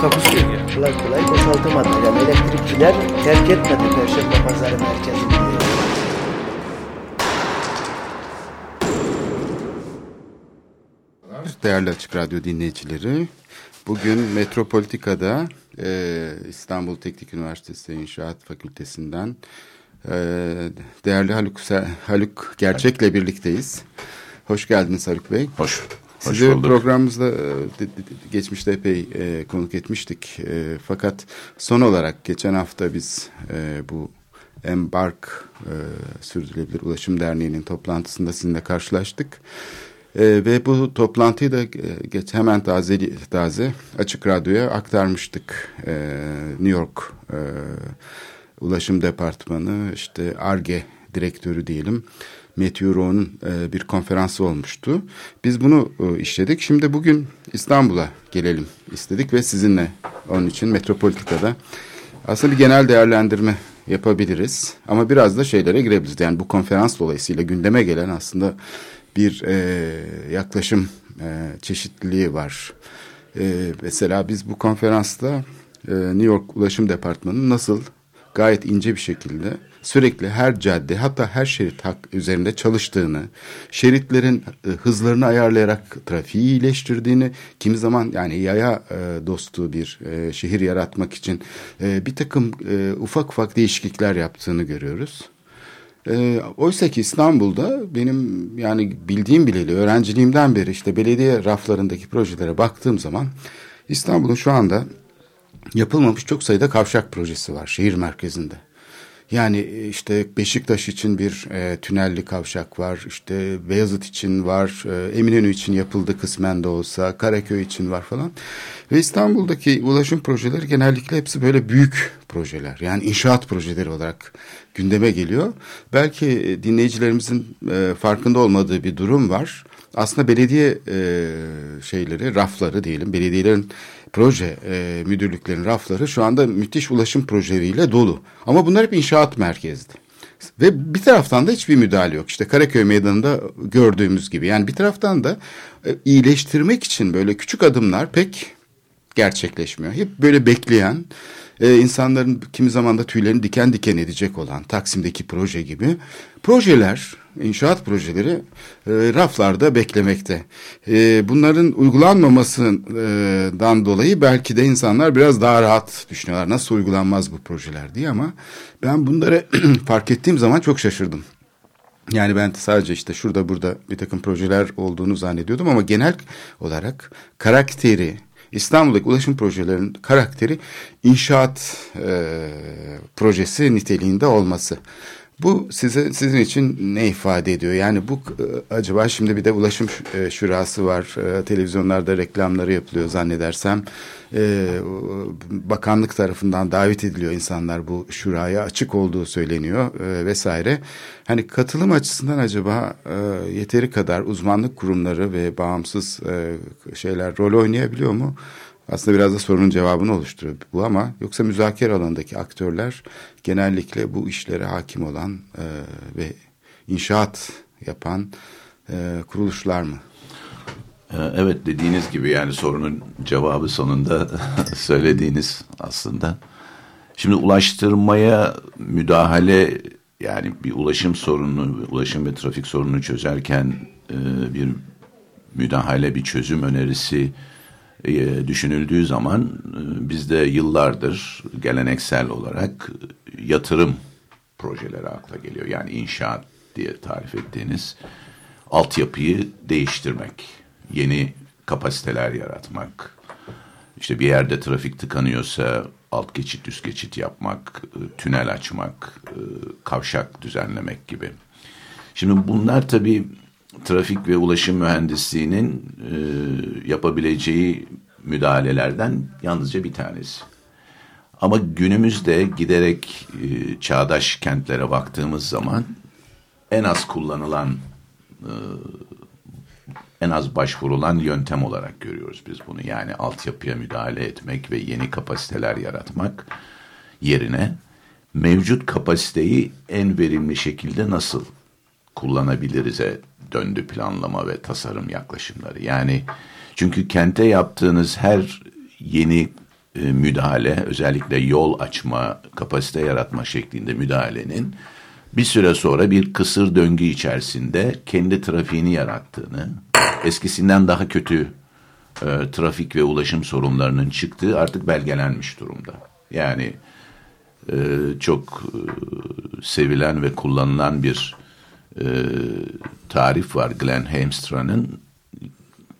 Takusu yok yani. Kolay kolay boşaltamadı. Yani elektrikçiler terk etmedi Perşembe Pazarı merkezini. Değerli Açık Radyo dinleyicileri, bugün Metropolitika'da e, İstanbul Teknik Üniversitesi İnşaat Fakültesinden e, değerli Haluk, Haluk Gerçek'le birlikteyiz. Hoş geldiniz Haluk Bey. Hoş. Sizi programımızda e, geçmişte epey e, konuk etmiştik. E, fakat son olarak geçen hafta biz e, bu Embark e, Sürdürülebilir Ulaşım Derneği'nin toplantısında sizinle karşılaştık. E, ve bu toplantıyı da e, geç, hemen taze, taze Açık Radyo'ya aktarmıştık. E, New York e, Ulaşım Departmanı işte ARGE direktörü diyelim. Matthew Rowe'un e, bir konferansı olmuştu. Biz bunu e, işledik. Şimdi bugün İstanbul'a gelelim istedik ve sizinle onun için Metropolitika'da aslında bir genel değerlendirme yapabiliriz. Ama biraz da şeylere girebiliriz. Yani bu konferans dolayısıyla gündeme gelen aslında bir e, yaklaşım e, çeşitliliği var. Mesela biz bu konferansta New York Ulaşım Departmanı'nın nasıl gayet ince bir şekilde sürekli her cadde hatta her şerit hak üzerinde çalıştığını, şeritlerin e, hızlarını ayarlayarak trafiği iyileştirdiğini, kimi zaman yani yaya e, dostu bir e, şehir yaratmak için bir takım ufak ufak değişiklikler yaptığını görüyoruz. Oysa ki İstanbul'da benim yani bildiğim bileli öğrenciliğimden beri işte belediye raflarındaki projelere baktığım zaman İstanbul'un şu anda yapılmamış çok sayıda kavşak projesi var şehir merkezinde. Yani e, işte Beşiktaş için bir e, tünelli kavşak var, işte Beyazıt için var, e, Eminönü için yapıldı kısmen de olsa, Karaköy için var falan. Ve İstanbul'daki ulaşım projeleri genellikle hepsi böyle büyük projeler. Yani inşaat projeleri olarak gündeme geliyor. Belki e, dinleyicilerimizin e, farkında olmadığı bir durum var. Aslında belediye e, şeyleri, rafları diyelim, belediyelerin proje e, müdürlüklerin rafları şu anda müthiş ulaşım projeleriyle dolu. Ama bunlar hep inşaat merkezli. Ve bir taraftan da hiçbir müdahale yok. İşte Karaköy Meydanı'nda gördüğümüz gibi. Yani bir taraftan da e, iyileştirmek için böyle küçük adımlar pek gerçekleşmiyor. Hep böyle bekleyen, e, insanların kimi zaman da tüylerini diken diken edecek olan Taksim'deki proje gibi projeler, inşaat projeleri e, raflarda beklemekte. E, bunların uygulanmamasından dolayı belki de insanlar biraz daha rahat düşünüyorlar. Nasıl uygulanmaz bu projeler diye ama ben bunları fark ettiğim zaman çok şaşırdım. Yani ben sadece işte şurada burada bir takım projeler olduğunu zannediyordum ama genel olarak karakteri, İstanbul'daki ulaşım projelerinin karakteri inşaat e, projesi niteliğinde olması. Bu size sizin için ne ifade ediyor? Yani bu e, acaba şimdi bir de ulaşım e, şurası var. E, televizyonlarda reklamları yapılıyor zannedersem. Bakanlık tarafından davet ediliyor insanlar bu şuraya açık olduğu söyleniyor vesaire. Hani katılım açısından acaba yeteri kadar uzmanlık kurumları ve bağımsız şeyler rol oynayabiliyor mu? Aslında biraz da sorunun cevabını oluşturuyor bu ama yoksa müzakere alanındaki aktörler genellikle bu işlere hakim olan e, ve inşaat yapan e, kuruluşlar mı? Ee, Evet dediğiniz gibi yani sorunun cevabı sonunda söylediğiniz aslında. Şimdi ulaştırmaya müdahale yani bir ulaşım sorununu, ulaşım ve trafik sorununu çözerken e, bir müdahale, bir çözüm önerisi e, düşünüldüğü zaman e, bizde yıllardır geleneksel olarak yatırım projeleri akla geliyor. Yani inşaat diye tarif ettiğiniz altyapıyı değiştirmek, yeni kapasiteler yaratmak, işte bir yerde trafik tıkanıyorsa alt geçit, üst geçit yapmak, e, tünel açmak, kavşak düzenlemek gibi. Şimdi bunlar tabii trafik ve ulaşım mühendisliğinin e, yapabileceği müdahalelerden yalnızca bir tanesi. Ama günümüzde giderek e, çağdaş kentlere baktığımız zaman en az kullanılan e, en az başvurulan yöntem olarak görüyoruz biz bunu. Yani altyapıya müdahale etmek ve yeni kapasiteler yaratmak yerine mevcut kapasiteyi en verimli şekilde nasıl kullanabiliriz'e döndü planlama ve tasarım yaklaşımları. Yani çünkü kente yaptığınız her yeni e, müdahale özellikle yol açma, kapasite yaratma şeklinde müdahalenin bir süre sonra bir kısır döngü içerisinde kendi trafiğini yarattığını, eskisinden daha kötü e, trafik ve ulaşım sorunlarının çıktığı artık belgelenmiş durumda. Yani e, çok e, sevilen ve kullanılan bir e, tarif var Glenn Hamstra'nın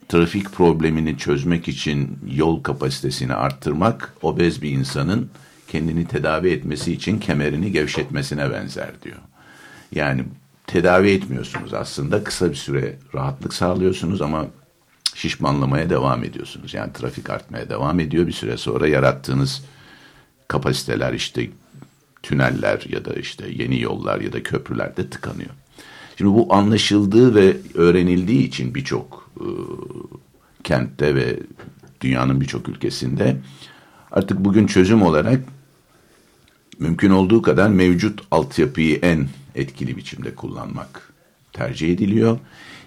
trafik problemini çözmek için yol kapasitesini arttırmak obez bir insanın kendini tedavi etmesi için kemerini gevşetmesine benzer diyor. Yani tedavi etmiyorsunuz aslında kısa bir süre rahatlık sağlıyorsunuz ama şişmanlamaya devam ediyorsunuz. Yani trafik artmaya devam ediyor bir süre sonra yarattığınız kapasiteler işte tüneller ya da işte yeni yollar ya da köprüler de tıkanıyor. Şimdi bu anlaşıldığı ve öğrenildiği için birçok e, kentte ve dünyanın birçok ülkesinde artık bugün çözüm olarak mümkün olduğu kadar mevcut altyapıyı en etkili biçimde kullanmak tercih ediliyor.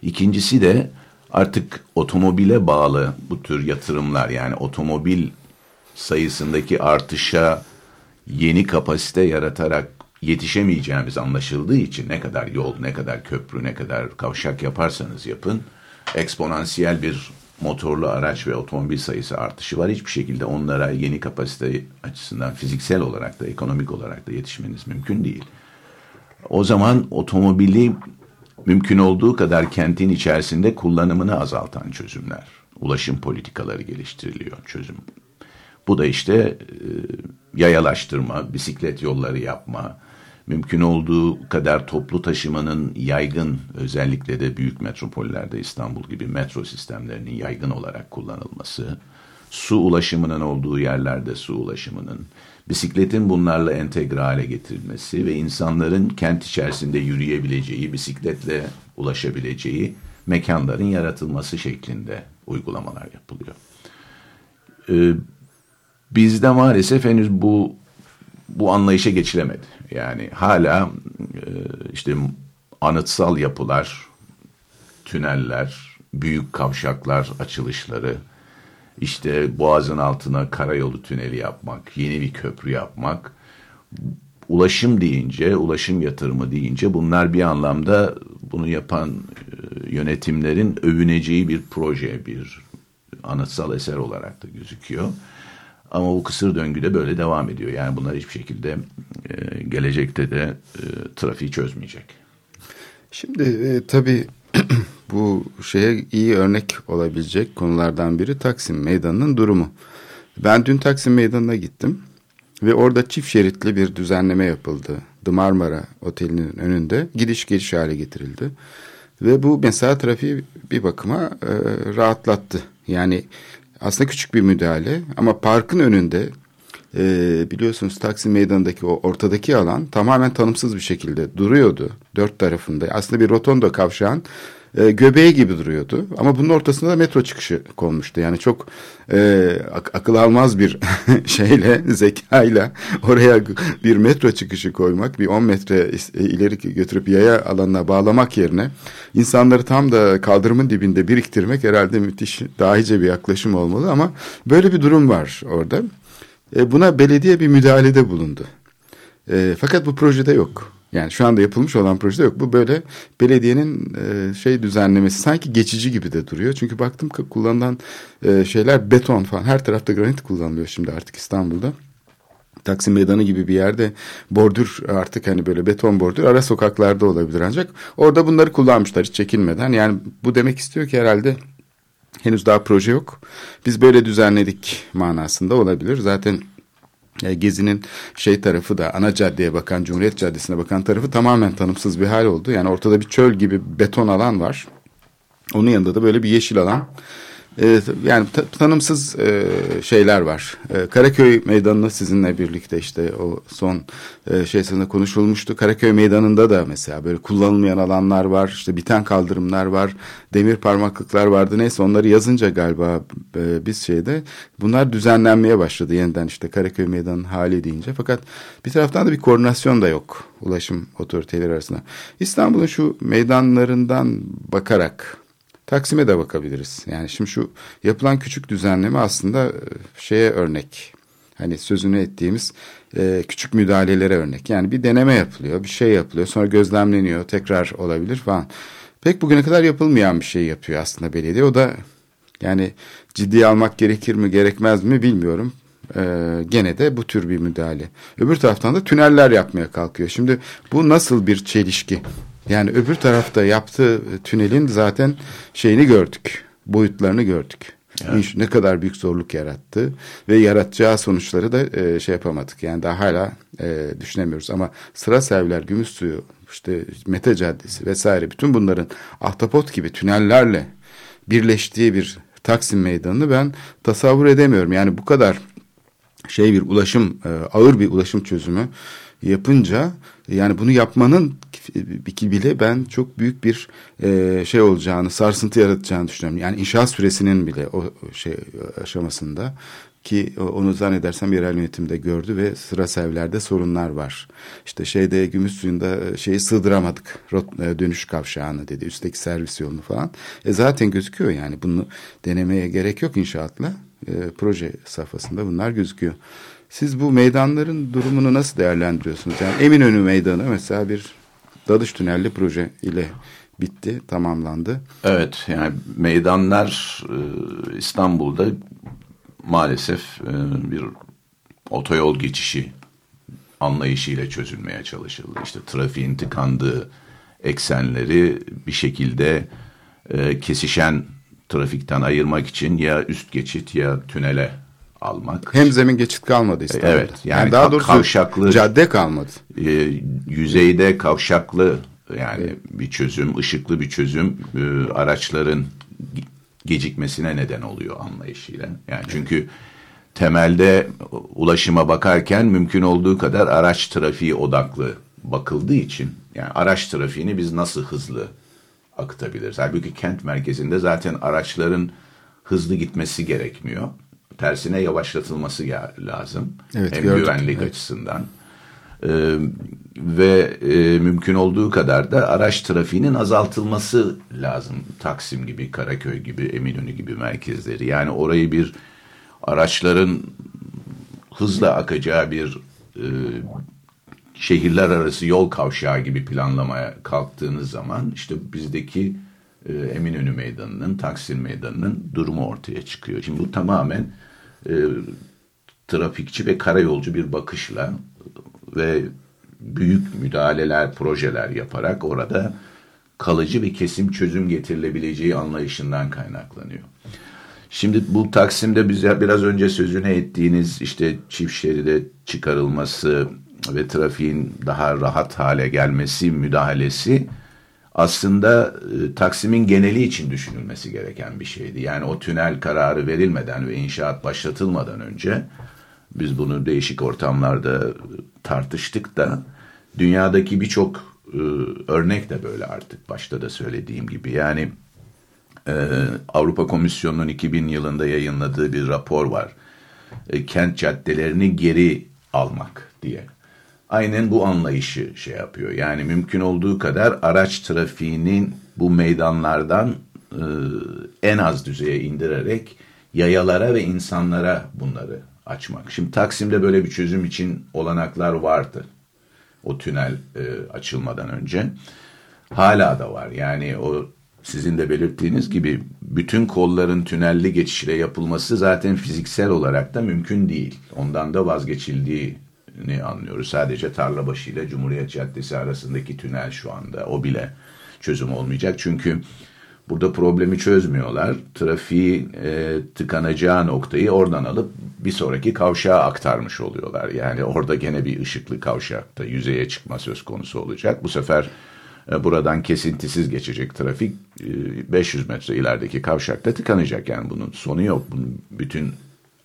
İkincisi de artık otomobile bağlı bu tür yatırımlar yani otomobil sayısındaki artışa yeni kapasite yaratarak yetişemeyeceğimiz anlaşıldığı için ne kadar yol, ne kadar köprü, ne kadar kavşak yaparsanız yapın eksponansiyel bir motorlu araç ve otomobil sayısı artışı var. Hiçbir şekilde onlara yeni kapasite açısından fiziksel olarak da ekonomik olarak da yetişmeniz mümkün değil. O zaman otomobili mümkün olduğu kadar kentin içerisinde kullanımını azaltan çözümler, ulaşım politikaları geliştiriliyor çözüm. Bu da işte e, yayalaştırma, bisiklet yolları yapma, mümkün olduğu kadar toplu taşımanın yaygın özellikle de büyük metropollerde İstanbul gibi metro sistemlerinin yaygın olarak kullanılması, su ulaşımının olduğu yerlerde su ulaşımının, bisikletin bunlarla entegre hale getirilmesi ve insanların kent içerisinde yürüyebileceği, bisikletle ulaşabileceği mekanların yaratılması şeklinde uygulamalar yapılıyor. Ee, bizde maalesef henüz bu bu anlayışa geçilemedi. Yani hala e, işte anıtsal yapılar, tüneller, büyük kavşaklar açılışları, işte boğazın altına karayolu tüneli yapmak, yeni bir köprü yapmak, ulaşım deyince, ulaşım yatırımı deyince bunlar bir anlamda bunu yapan e, yönetimlerin övüneceği bir proje, bir anıtsal eser olarak da gözüküyor. Ama bu kısır döngüde böyle devam ediyor. Yani bunlar hiçbir şekilde e, gelecekte de e, trafiği çözmeyecek. Şimdi e, tabii bu şeye iyi örnek olabilecek konulardan biri Taksim Meydanı'nın durumu. Ben dün Taksim Meydanı'na gittim ve orada çift şeritli bir düzenleme yapıldı. The Marmara Oteli'nin önünde gidiş geliş hale getirildi. Ve bu mesela trafiği bir bakıma e, rahatlattı. Yani aslında küçük bir müdahale ama parkın önünde e, biliyorsunuz Taksim Meydanı'ndaki o ortadaki alan tamamen tanımsız bir şekilde duruyordu. Dört tarafında aslında bir rotondo kavşağın e, göbeği gibi duruyordu. Ama bunun ortasında da metro çıkışı konmuştu. Yani çok e, ak akıl almaz bir şeyle, zekayla oraya bir metro çıkışı koymak, bir 10 metre ileri götürüp yaya alanına bağlamak yerine insanları tam da kaldırımın dibinde biriktirmek herhalde müthiş dahice bir yaklaşım olmalı. Ama böyle bir durum var orada. E, buna belediye bir müdahalede bulundu. E, fakat bu projede yok. Yani şu anda yapılmış olan projede yok. Bu böyle belediyenin e, şey düzenlemesi sanki geçici gibi de duruyor. Çünkü baktım kullanılan e, şeyler beton falan. Her tarafta granit kullanılıyor şimdi artık İstanbul'da. Taksim Meydanı gibi bir yerde bordür artık hani böyle beton bordür ara sokaklarda olabilir ancak orada bunları kullanmışlar hiç çekinmeden. Yani bu demek istiyor ki herhalde henüz daha proje yok. Biz böyle düzenledik manasında olabilir. Zaten Gezi'nin şey tarafı da ana caddeye bakan, Cumhuriyet Caddesi'ne bakan tarafı tamamen tanımsız bir hal oldu. Yani ortada bir çöl gibi beton alan var. Onun yanında da böyle bir yeşil alan e, yani ta, tanımsız e, şeyler var. E, Karaköy Meydanı'nı sizinle birlikte işte o son e, şey sırasında konuşulmuştu. Karaköy Meydanı'nda da mesela böyle kullanılmayan alanlar var. işte biten kaldırımlar var. Demir parmaklıklar vardı. Neyse onları yazınca galiba e, biz şeyde bunlar düzenlenmeye başladı yeniden işte Karaköy Meydanı'nın hali deyince. Fakat bir taraftan da bir koordinasyon da yok ulaşım otoriteleri arasında. İstanbul'un şu meydanlarından bakarak Taksim'e de bakabiliriz. Yani şimdi şu yapılan küçük düzenleme aslında e, şeye örnek. Hani sözünü ettiğimiz e, küçük müdahalelere örnek. Yani bir deneme yapılıyor, bir şey yapılıyor, sonra gözlemleniyor, tekrar olabilir falan. Pek bugüne kadar yapılmayan bir şey yapıyor aslında belediye. O da yani ciddiye almak gerekir mi gerekmez mi bilmiyorum. Ee, gene de bu tür bir müdahale. Öbür taraftan da tüneller yapmaya kalkıyor. Şimdi bu nasıl bir çelişki? Yani öbür tarafta yaptığı tünelin zaten şeyini gördük. Boyutlarını gördük. Evet. Ne kadar büyük zorluk yarattı ve yaratacağı sonuçları da e, şey yapamadık. Yani daha hala e, düşünemiyoruz ama sıra serviler, gümüş suyu, işte Mete Caddesi vesaire bütün bunların ahtapot gibi tünellerle birleştiği bir Taksim Meydanı'nı ben tasavvur edemiyorum. Yani bu kadar şey bir ulaşım, e, ağır bir ulaşım çözümü yapınca yani bunu yapmanın bile ben çok büyük bir e, şey olacağını, sarsıntı yaratacağını düşünüyorum. Yani inşaat süresinin bile o şey aşamasında ki onu zannedersem yerel yönetimde gördü ve sıra sevlerde sorunlar var. İşte şeyde gümüş suyunda şeyi sığdıramadık e, dönüş kavşağını dedi üstteki servis yolunu falan. E zaten gözüküyor yani bunu denemeye gerek yok inşaatla. E, proje safhasında bunlar gözüküyor. Siz bu meydanların durumunu nasıl değerlendiriyorsunuz? Yani Eminönü Meydanı mesela bir Dadış Tünelli proje ile bitti, tamamlandı. Evet, yani meydanlar e, İstanbul'da maalesef e, bir otoyol geçişi anlayışıyla çözülmeye çalışıldı. İşte trafiğin tıkandığı eksenleri bir şekilde e, kesişen trafikten ayırmak için ya üst geçit ya tünele almak. Hem zemin geçit kalmadı İstanbul'da. Evet. Yani, yani daha doğrusu kavşaklı cadde kalmadı. E, yüzeyde kavşaklı yani evet. bir çözüm, ışıklı bir çözüm e, araçların gecikmesine neden oluyor anlayışıyla. Yani çünkü temelde ulaşıma bakarken mümkün olduğu kadar araç trafiği odaklı bakıldığı için yani araç trafiğini biz nasıl hızlı akıtabiliriz? Halbuki kent merkezinde zaten araçların hızlı gitmesi gerekmiyor tersine yavaşlatılması lazım. Evet, Hem gördük. güvenlik evet. açısından. Ee, ve e, mümkün olduğu kadar da araç trafiğinin azaltılması lazım. Taksim gibi, Karaköy gibi, Eminönü gibi merkezleri. Yani orayı bir araçların hızla akacağı bir e, şehirler arası yol kavşağı gibi planlamaya kalktığınız zaman işte bizdeki e, Eminönü Meydanı'nın, Taksim Meydanı'nın durumu ortaya çıkıyor. Şimdi bu tamamen e, trafikçi ve karayolcu bir bakışla ve büyük müdahaleler, projeler yaparak orada kalıcı ve kesim çözüm getirilebileceği anlayışından kaynaklanıyor. Şimdi bu Taksim'de bize biraz önce sözünü ettiğiniz işte çift şeride çıkarılması ve trafiğin daha rahat hale gelmesi müdahalesi aslında e, Taksim'in geneli için düşünülmesi gereken bir şeydi. Yani o tünel kararı verilmeden ve inşaat başlatılmadan önce biz bunu değişik ortamlarda tartıştık da dünyadaki birçok e, örnek de böyle artık başta da söylediğim gibi. Yani e, Avrupa Komisyonu'nun 2000 yılında yayınladığı bir rapor var. E, kent caddelerini geri almak diye aynen bu anlayışı şey yapıyor. Yani mümkün olduğu kadar araç trafiğinin bu meydanlardan e, en az düzeye indirerek yayalara ve insanlara bunları açmak. Şimdi Taksim'de böyle bir çözüm için olanaklar vardı. O tünel e, açılmadan önce. Hala da var. Yani o sizin de belirttiğiniz gibi bütün kolların tünelli geçişle yapılması zaten fiziksel olarak da mümkün değil. Ondan da vazgeçildiği ne anlıyoruz. Sadece Tarlabaşı ile Cumhuriyet Caddesi arasındaki tünel şu anda. O bile çözüm olmayacak. Çünkü burada problemi çözmüyorlar. Trafiği e, tıkanacağı noktayı oradan alıp bir sonraki kavşağa aktarmış oluyorlar. Yani orada gene bir ışıklı kavşakta yüzeye çıkma söz konusu olacak. Bu sefer E, buradan kesintisiz geçecek trafik e, 500 metre ilerideki kavşakta tıkanacak. Yani bunun sonu yok. Bunun bütün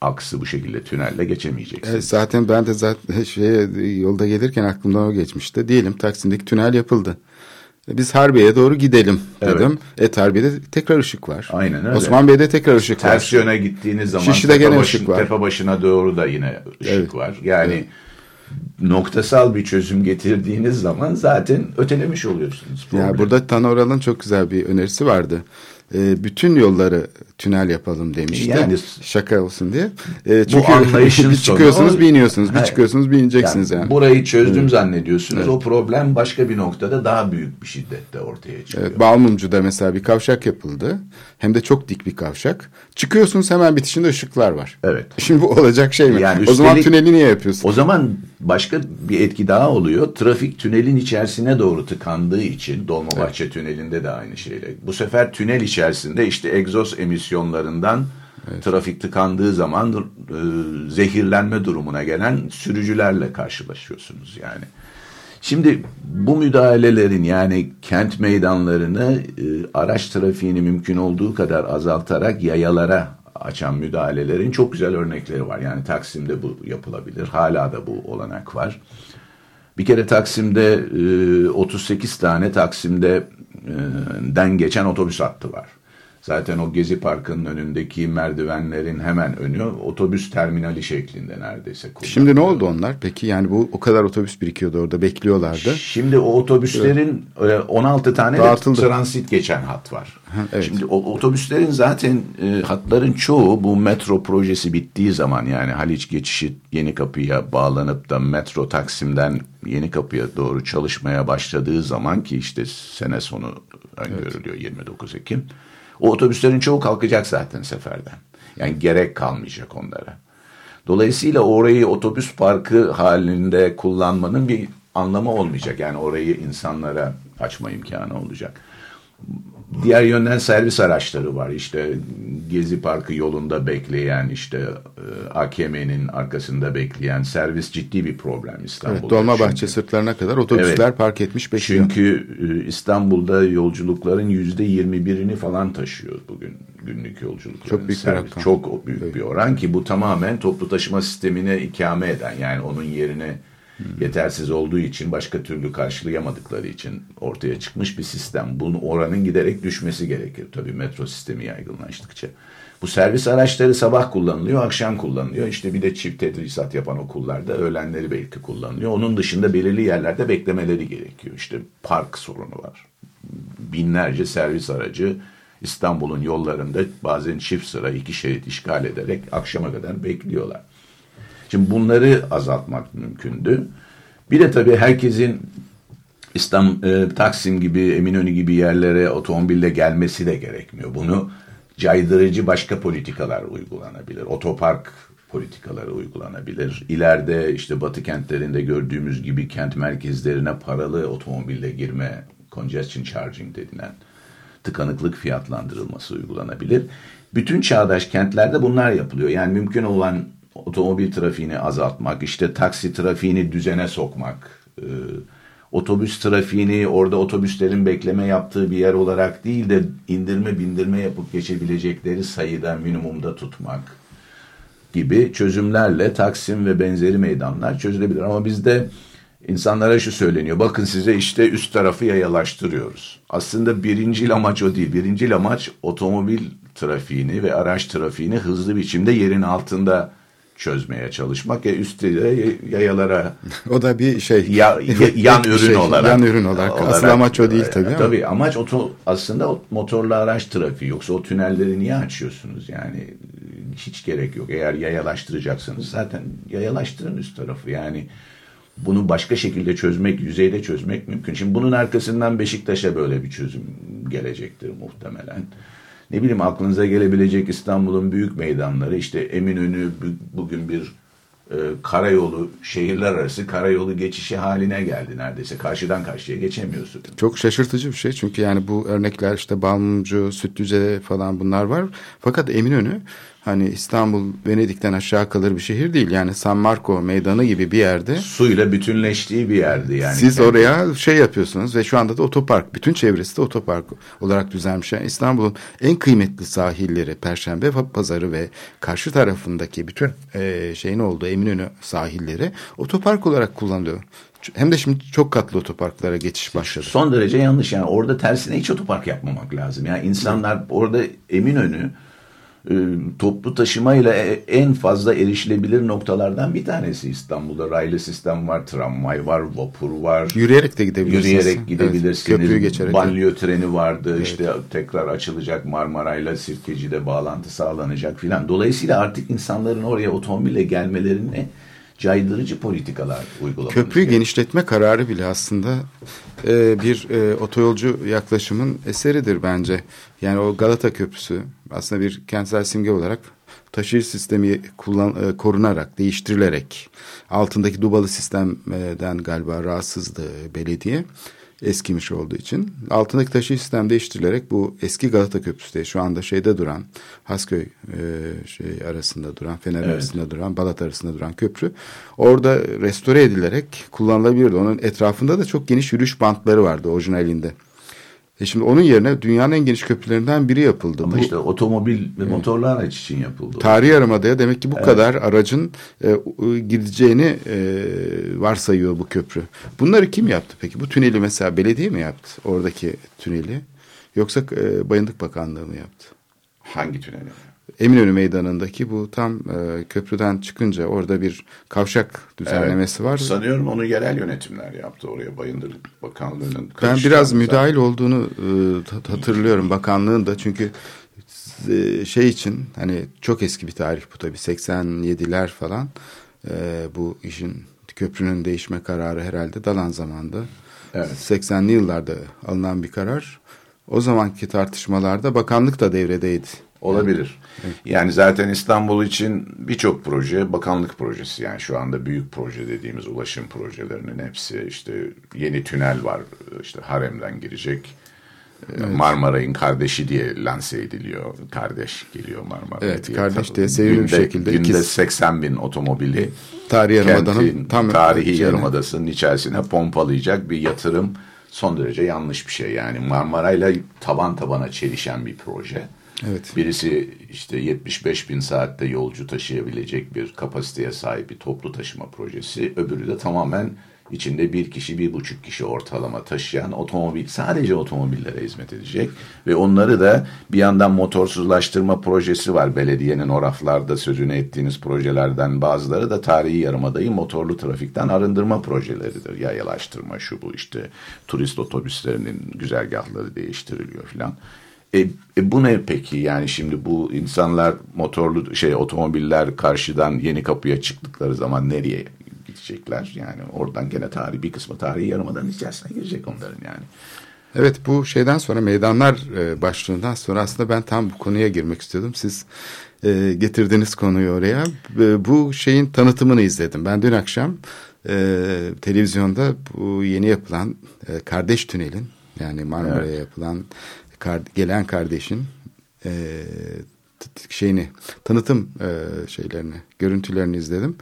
aksı bu şekilde tünelle geçemeyeceksin. E, zaten ben de zaten şeye, yolda gelirken aklımdan o geçmişti. Diyelim Taksim'deki tünel yapıldı. E, Biz Harbiye'ye doğru gidelim dedim. Evet. E Harbiye'de tekrar ışık var. Aynen öyle. Osman Bey'de tekrar ışık var. Ters yöne gittiğiniz zaman Şişli'de gene başın- ışık var. tepe başına doğru da yine ışık Evet. var. Yani noktasal bir çözüm getirdiğiniz zaman zaten ötelemiş oluyorsunuz. Ya problemi. burada Tan Oral'ın çok güzel bir önerisi vardı. E, bütün yolları tünel yapalım demişti. Yani- Şaka olsun diye. E, çünkü anlayışın bir çıkıyorsunuz sonu- bir iniyorsunuz. Bir Hayır. çıkıyorsunuz bir ineceksiniz yani. Burayı çözdüm zannediyorsunuz. O problem başka bir noktada daha büyük bir şiddette ortaya çıkıyor. Evet, Balmumcu'da mesela bir kavşak yapıldı. Hem de çok dik bir kavşak. Çıkıyorsunuz hemen bitişinde ışıklar var. Evet. Şimdi bu olacak şey mi? Yani o zaman üstelik- tüneli niye yapıyorsun? O zaman başka bir etki daha oluyor. Trafik tünelin içerisine doğru tıkandığı için Dolmabahçe tünelinde de aynı şeyle. Bu sefer tünel içerisinde işte egzoz emisyonlarından trafik tıkandığı zaman e, zehirlenme durumuna gelen sürücülerle karşılaşıyorsunuz yani. Şimdi bu müdahalelerin yani kent meydanlarını e, araç trafiğini mümkün olduğu kadar azaltarak yayalara açan müdahalelerin çok güzel örnekleri var. Yani Taksim'de bu yapılabilir. Hala da bu olanak var. Bir kere Taksim'de e, 38 tane Taksim'de e, den geçen otobüs hattı var. Zaten o Gezi Parkı'nın önündeki merdivenlerin hemen önü otobüs terminali şeklinde neredeyse. Şimdi ne oldu onlar? Peki yani bu o kadar otobüs birikiyordu orada bekliyorlardı. Şimdi o otobüslerin e, 16 tane de Dağıtıldı. transit geçen hat var. evet. Şimdi o otobüslerin zaten e, hatların çoğu bu metro projesi bittiği zaman yani Haliç geçişi Yeni Kapı'ya bağlanıp da metro Taksim'den Yeni Kapı'ya doğru çalışmaya başladığı zaman ki işte sene sonu öngörülüyor 29 Ekim. O otobüslerin çoğu kalkacak zaten seferden. Yani gerek kalmayacak onlara. Dolayısıyla orayı otobüs parkı halinde kullanmanın bir anlamı olmayacak. Yani orayı insanlara açma imkanı olacak. Diğer yönden servis araçları var. İşte Gezi Parkı yolunda bekleyen, işte e, AKM'nin arkasında bekleyen servis ciddi bir problem İstanbul'da. Evet, Dolmabahçe Çünkü- sırtlarına kadar otobüsler Evet. park etmiş bekliyor. çünkü e, İstanbul'da yolculukların yüzde yirmi birini falan taşıyor bugün günlük yolculukların. Çok büyük bir servis. rakam. Çok büyük bir oran ki bu tamamen toplu taşıma sistemine ikame eden yani onun yerine. Yetersiz olduğu için başka türlü karşılayamadıkları için ortaya çıkmış bir sistem. Bunun oranın giderek düşmesi gerekir tabii metro sistemi yaygınlaştıkça. Bu servis araçları sabah kullanılıyor, akşam kullanılıyor. İşte bir de çift tedrisat yapan okullarda öğlenleri belki kullanılıyor. Onun dışında belirli yerlerde beklemeleri gerekiyor. İşte park sorunu var. Binlerce servis aracı İstanbul'un yollarında bazen çift sıra iki şerit işgal ederek akşama kadar bekliyorlar. Şimdi bunları azaltmak mümkündü. Bir de tabii herkesin İstanbul, e, Taksim gibi, Eminönü gibi yerlere otomobille gelmesi de gerekmiyor. Bunu caydırıcı başka politikalar uygulanabilir. Otopark politikaları uygulanabilir. İleride işte batı kentlerinde gördüğümüz gibi kent merkezlerine paralı otomobille girme, congestion charging denilen tıkanıklık fiyatlandırılması uygulanabilir. Bütün çağdaş kentlerde bunlar yapılıyor. Yani mümkün olan otomobil trafiğini azaltmak, işte taksi trafiğini düzene sokmak, e, otobüs trafiğini orada otobüslerin bekleme yaptığı bir yer olarak değil de indirme bindirme yapıp geçebilecekleri sayıda minimumda tutmak gibi çözümlerle Taksim ve benzeri meydanlar çözülebilir. Ama bizde insanlara şu söyleniyor. Bakın size işte üst tarafı yayalaştırıyoruz. Aslında birinci amaç o değil. Birinci amaç otomobil trafiğini ve araç trafiğini hızlı biçimde yerin altında çözmeye çalışmak. E üstte de yayalara O da bir şey. ya, ya- yan bir ürün şey, olarak. Yan ürün olarak. Asıl amaç o değil tabii ama. Tabii amaç oto, aslında o motorlu araç trafiği. Yoksa o tünelleri niye açıyorsunuz? Yani hiç gerek yok. Eğer yayalaştıracaksanız zaten yayalaştırın üst tarafı. Yani bunu başka şekilde çözmek, yüzeyde çözmek mümkün. Şimdi bunun arkasından Beşiktaş'a böyle bir çözüm gelecektir muhtemelen. Ne bileyim aklınıza gelebilecek İstanbul'un büyük meydanları işte Eminönü bu- bugün bir e, karayolu, şehirler arası karayolu geçişi haline geldi neredeyse. Karşıdan karşıya geçemiyorsun. Çok şaşırtıcı bir şey çünkü yani bu örnekler işte Balmumcu, Sütlüce falan bunlar var. Fakat Eminönü Hani İstanbul Venedik'ten aşağı kalır bir şehir değil. Yani San Marco meydanı gibi bir yerde. Suyla bütünleştiği bir yerdi yani. Siz oraya şey yapıyorsunuz ve şu anda da otopark. Bütün çevresi de otopark olarak düzenmiş. Yani İstanbul'un en kıymetli sahilleri Perşembe Pazarı ve karşı tarafındaki bütün e, şeyin olduğu Eminönü sahilleri otopark olarak kullanılıyor. Hem de şimdi çok katlı otoparklara geçiş başladı. Son derece yanlış yani orada tersine hiç otopark yapmamak lazım. Yani insanlar orada Eminönü e, toplu taşımayla e, en fazla erişilebilir noktalardan bir tanesi İstanbul'da. Raylı sistem var, tramvay var, vapur var. Yürüyerek de gidebilirsiniz. Yürüyerek gidebilirsiniz. Evet, köprüyü geçerek. Banliyö treni vardı. Evet. İşte tekrar açılacak Marmaray'la Sirkeci'de bağlantı sağlanacak filan. Dolayısıyla artık insanların oraya otomobille gelmelerini caydırıcı politikalar uygulamamız Köprüyü gerekiyor. genişletme kararı bile aslında e, bir e, otoyolcu yaklaşımın eseridir bence. Yani o Galata Köprüsü aslında bir kentsel simge olarak taşıyıcı sistemi kullan, e, korunarak, değiştirilerek altındaki dubalı sistemden galiba rahatsızdı belediye eskimiş olduğu için altındaki taşıyıcı sistem değiştirilerek bu eski Galata Köprüsü de şu anda şeyde duran Hasköy e, şey arasında duran Fener evet. arasında duran Balat arasında duran köprü orada restore edilerek kullanılabilirdi. Onun etrafında da çok geniş yürüyüş bantları vardı orijinalinde. E şimdi onun yerine dünyanın en geniş köprülerinden biri yapıldı. Ama Bu, işte otomobil ve motorlu araç için yapıldı. Tarihi Yarımada'ya demek ki bu evet. kadar aracın e, gideceğini e, varsayıyor bu köprü. Bunları kim yaptı peki? Bu tüneli mesela belediye mi yaptı? Oradaki tüneli. Yoksa e, Bayındık Bakanlığı mı yaptı? Hangi tüneli? Eminönü Meydanı'ndaki bu tam e, köprüden çıkınca orada bir kavşak düzenlemesi evet, var. Sanıyorum onu yerel yönetimler yaptı oraya Bayındır Bakanlığı'nın. Ben biraz müdahil olduğunu e, hatırlıyorum bakanlığın da çünkü e, şey için hani çok eski bir tarih bu tabii 87'ler falan e, bu işin köprünün değişme kararı herhalde Dalan zamanda. Evet. 80'li yıllarda alınan bir karar. O zamanki tartışmalarda bakanlık da devredeydi. Olabilir. Yani zaten İstanbul için birçok proje bakanlık projesi. Yani şu anda büyük proje dediğimiz ulaşım projelerinin hepsi işte yeni tünel var. işte Harem'den girecek. Evet. Marmaray'ın kardeşi diye lanse ediliyor. Kardeş geliyor Marmaray evet, diye. kardeş diye sevimli bir şekilde. Günde ikiz. 80 bin otomobili tarihi yarımadanın tam tarihi yarımadasının içerisine pompalayacak bir yatırım son derece yanlış bir şey. Yani Marmaray'la taban tabana çelişen bir proje. Evet. Birisi işte 75 bin saatte yolcu taşıyabilecek bir kapasiteye sahip bir toplu taşıma projesi. Öbürü de tamamen içinde bir kişi, bir buçuk kişi ortalama taşıyan otomobil, sadece otomobillere hizmet edecek. Ve onları da bir yandan motorsuzlaştırma projesi var. Belediyenin o raflarda sözünü ettiğiniz projelerden bazıları da tarihi yarımadayı motorlu trafikten arındırma projeleridir. Yayalaştırma şu bu işte turist otobüslerinin güzergahları değiştiriliyor filan. E, e bu ne peki yani şimdi bu insanlar motorlu şey otomobiller karşıdan yeni kapıya çıktıkları zaman nereye gidecekler? Yani oradan gene tarihi bir kısmı tarihi yarımadan içerisine girecek onların yani. Evet bu şeyden sonra meydanlar e, başlığından sonra aslında ben tam bu konuya girmek istiyordum. Siz e, getirdiğiniz konuyu oraya. E, bu şeyin tanıtımını izledim. Ben dün akşam e, televizyonda bu yeni yapılan e, Kardeş Tünel'in yani Marmara'ya evet. yapılan kar, gelen kardeşin e, şeyini tanıtım e, şeylerini görüntülerini izledim.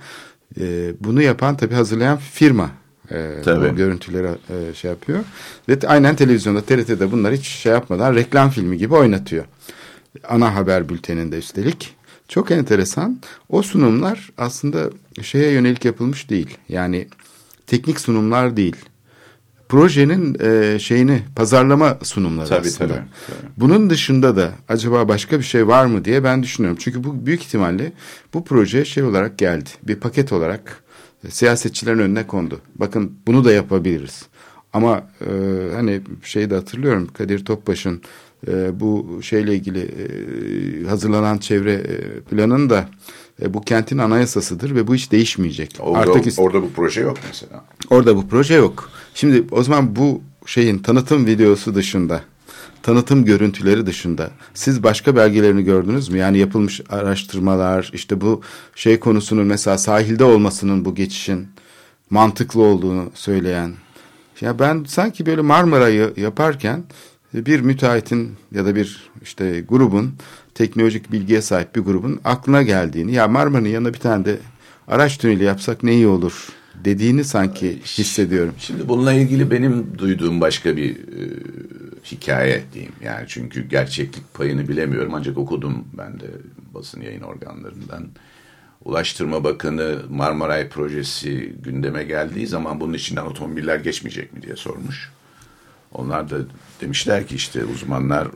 E, bunu yapan tabii hazırlayan firma e, tabii. o görüntüleri e, şey yapıyor. Ve aynen televizyonda TRT'de bunları hiç şey yapmadan reklam filmi gibi oynatıyor. Ana haber bülteninde üstelik. Çok enteresan. O sunumlar aslında şeye yönelik yapılmış değil. Yani teknik sunumlar değil projenin e, şeyini pazarlama sunumları tabii, aslında. Tabii, tabii. Bunun dışında da acaba başka bir şey var mı diye ben düşünüyorum. Çünkü bu büyük ihtimalle bu proje şey olarak geldi. Bir paket olarak e, siyasetçilerin önüne kondu. Bakın bunu da yapabiliriz. Ama e, hani şeyi de hatırlıyorum Kadir Topbaş'ın e, bu şeyle ilgili e, hazırlanan çevre e, planının da e, bu kentin anayasasıdır ve bu hiç değişmeyecek. Orada, Artık orada bu proje yok mesela. Orada bu proje yok. Şimdi o zaman bu şeyin tanıtım videosu dışında, tanıtım görüntüleri dışında siz başka belgelerini gördünüz mü? Yani yapılmış araştırmalar, işte bu şey konusunun mesela sahilde olmasının bu geçişin mantıklı olduğunu söyleyen. Ya ben sanki böyle Marmara'yı yaparken bir müteahhitin ya da bir işte grubun teknolojik bilgiye sahip bir grubun aklına geldiğini ya Marmara'nın yanına bir tane de araç tüneli yapsak ne iyi olur dediğini sanki hissediyorum. Şimdi bununla ilgili benim duyduğum başka bir e, hikaye diyeyim. Yani çünkü gerçeklik payını bilemiyorum ancak okudum ben de basın yayın organlarından. Ulaştırma Bakanı Marmaray projesi gündeme geldiği zaman bunun içinden otomobiller geçmeyecek mi diye sormuş. Onlar da demişler ki işte uzmanlar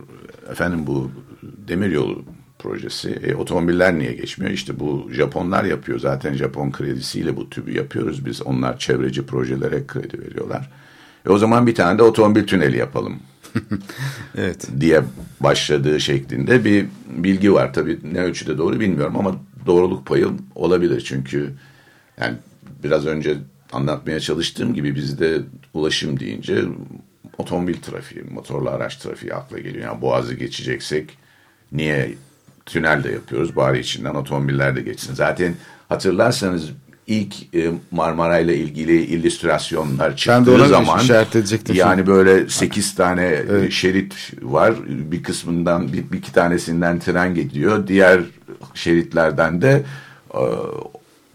efendim bu demiryolu projesi e, otomobiller niye geçmiyor? İşte bu Japonlar yapıyor zaten Japon kredisiyle bu tübü yapıyoruz biz. Onlar çevreci projelere kredi veriyorlar. E, o zaman bir tane de otomobil tüneli yapalım. evet. diye başladığı şeklinde bir bilgi var. Tabii ne ölçüde doğru bilmiyorum ama doğruluk payı olabilir. Çünkü yani biraz önce anlatmaya çalıştığım gibi bizde ulaşım deyince otomobil trafiği, motorlu araç trafiği akla geliyor. Yani Boğaz'ı geçeceksek niye tünel de yapıyoruz bari içinden otomobiller de geçsin. Zaten hatırlarsanız ilk e, Marmara ile ilgili illüstrasyonlar çıktığı zaman yani böyle sekiz tane e, evet. şerit var. Bir kısmından bir, bir iki tanesinden tren gidiyor. Diğer şeritlerden de e,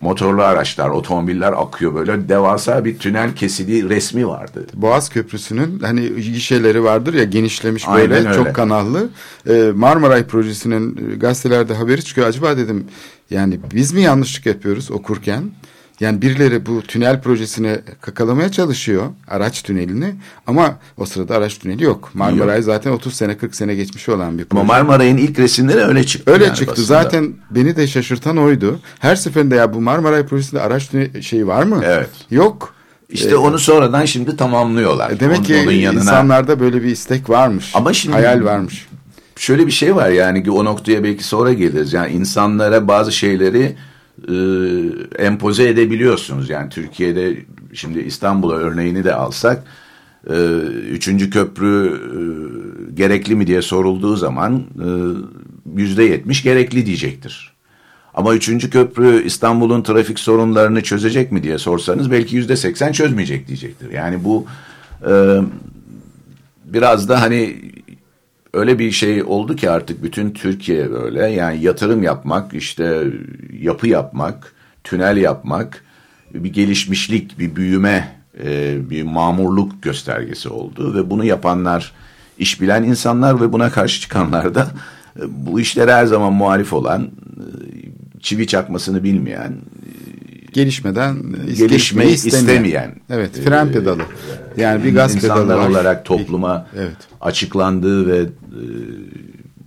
motorlu araçlar, otomobiller akıyor böyle devasa bir tünel kesidi resmi vardı. Boğaz Köprüsü'nün hani gişeleri vardır ya genişlemiş böyle Aynen çok kanallı. Ee, Marmaray projesinin gazetelerde haberi çıkıyor. Acaba dedim yani biz mi yanlışlık yapıyoruz okurken? Yani birileri bu tünel projesine kakalamaya çalışıyor araç tünelini ama o sırada araç tüneli yok. Marmaray yok. zaten 30 sene 40 sene geçmiş olan bir proje. Ama Marmaray'ın ilk resimleri öyle çıktı. Öyle yani çıktı. Basında. Zaten beni de şaşırtan oydu. Her seferinde ya bu Marmaray projesinde araç tüneli şeyi var mı? Evet. Yok. İşte ee, onu sonradan şimdi tamamlıyorlar. E, demek onun, ki onun yanına... insanlarda böyle bir istek varmış. Ama şimdi hayal varmış. Şöyle bir şey var yani o noktaya belki sonra geliriz. Yani insanlara bazı şeyleri e, empoze edebiliyorsunuz. Yani Türkiye'de şimdi İstanbul örneğini de alsak e, üçüncü köprü e, gerekli mi diye sorulduğu zaman e, yüzde yetmiş gerekli diyecektir. Ama üçüncü köprü İstanbul'un trafik sorunlarını çözecek mi diye sorsanız belki yüzde seksen çözmeyecek diyecektir. Yani bu e, biraz da hani öyle bir şey oldu ki artık bütün Türkiye böyle yani yatırım yapmak işte yapı yapmak tünel yapmak bir gelişmişlik bir büyüme e, bir mamurluk göstergesi oldu ve bunu yapanlar iş bilen insanlar ve buna karşı çıkanlar da e, bu işlere her zaman muhalif olan e, çivi çakmasını bilmeyen gelişmeden gelişmeyi istemeyen. istemeyen. Evet, fren pedalı. Yani bir gaz İnsanlar pedalı olarak topluma evet. açıklandığı ve e,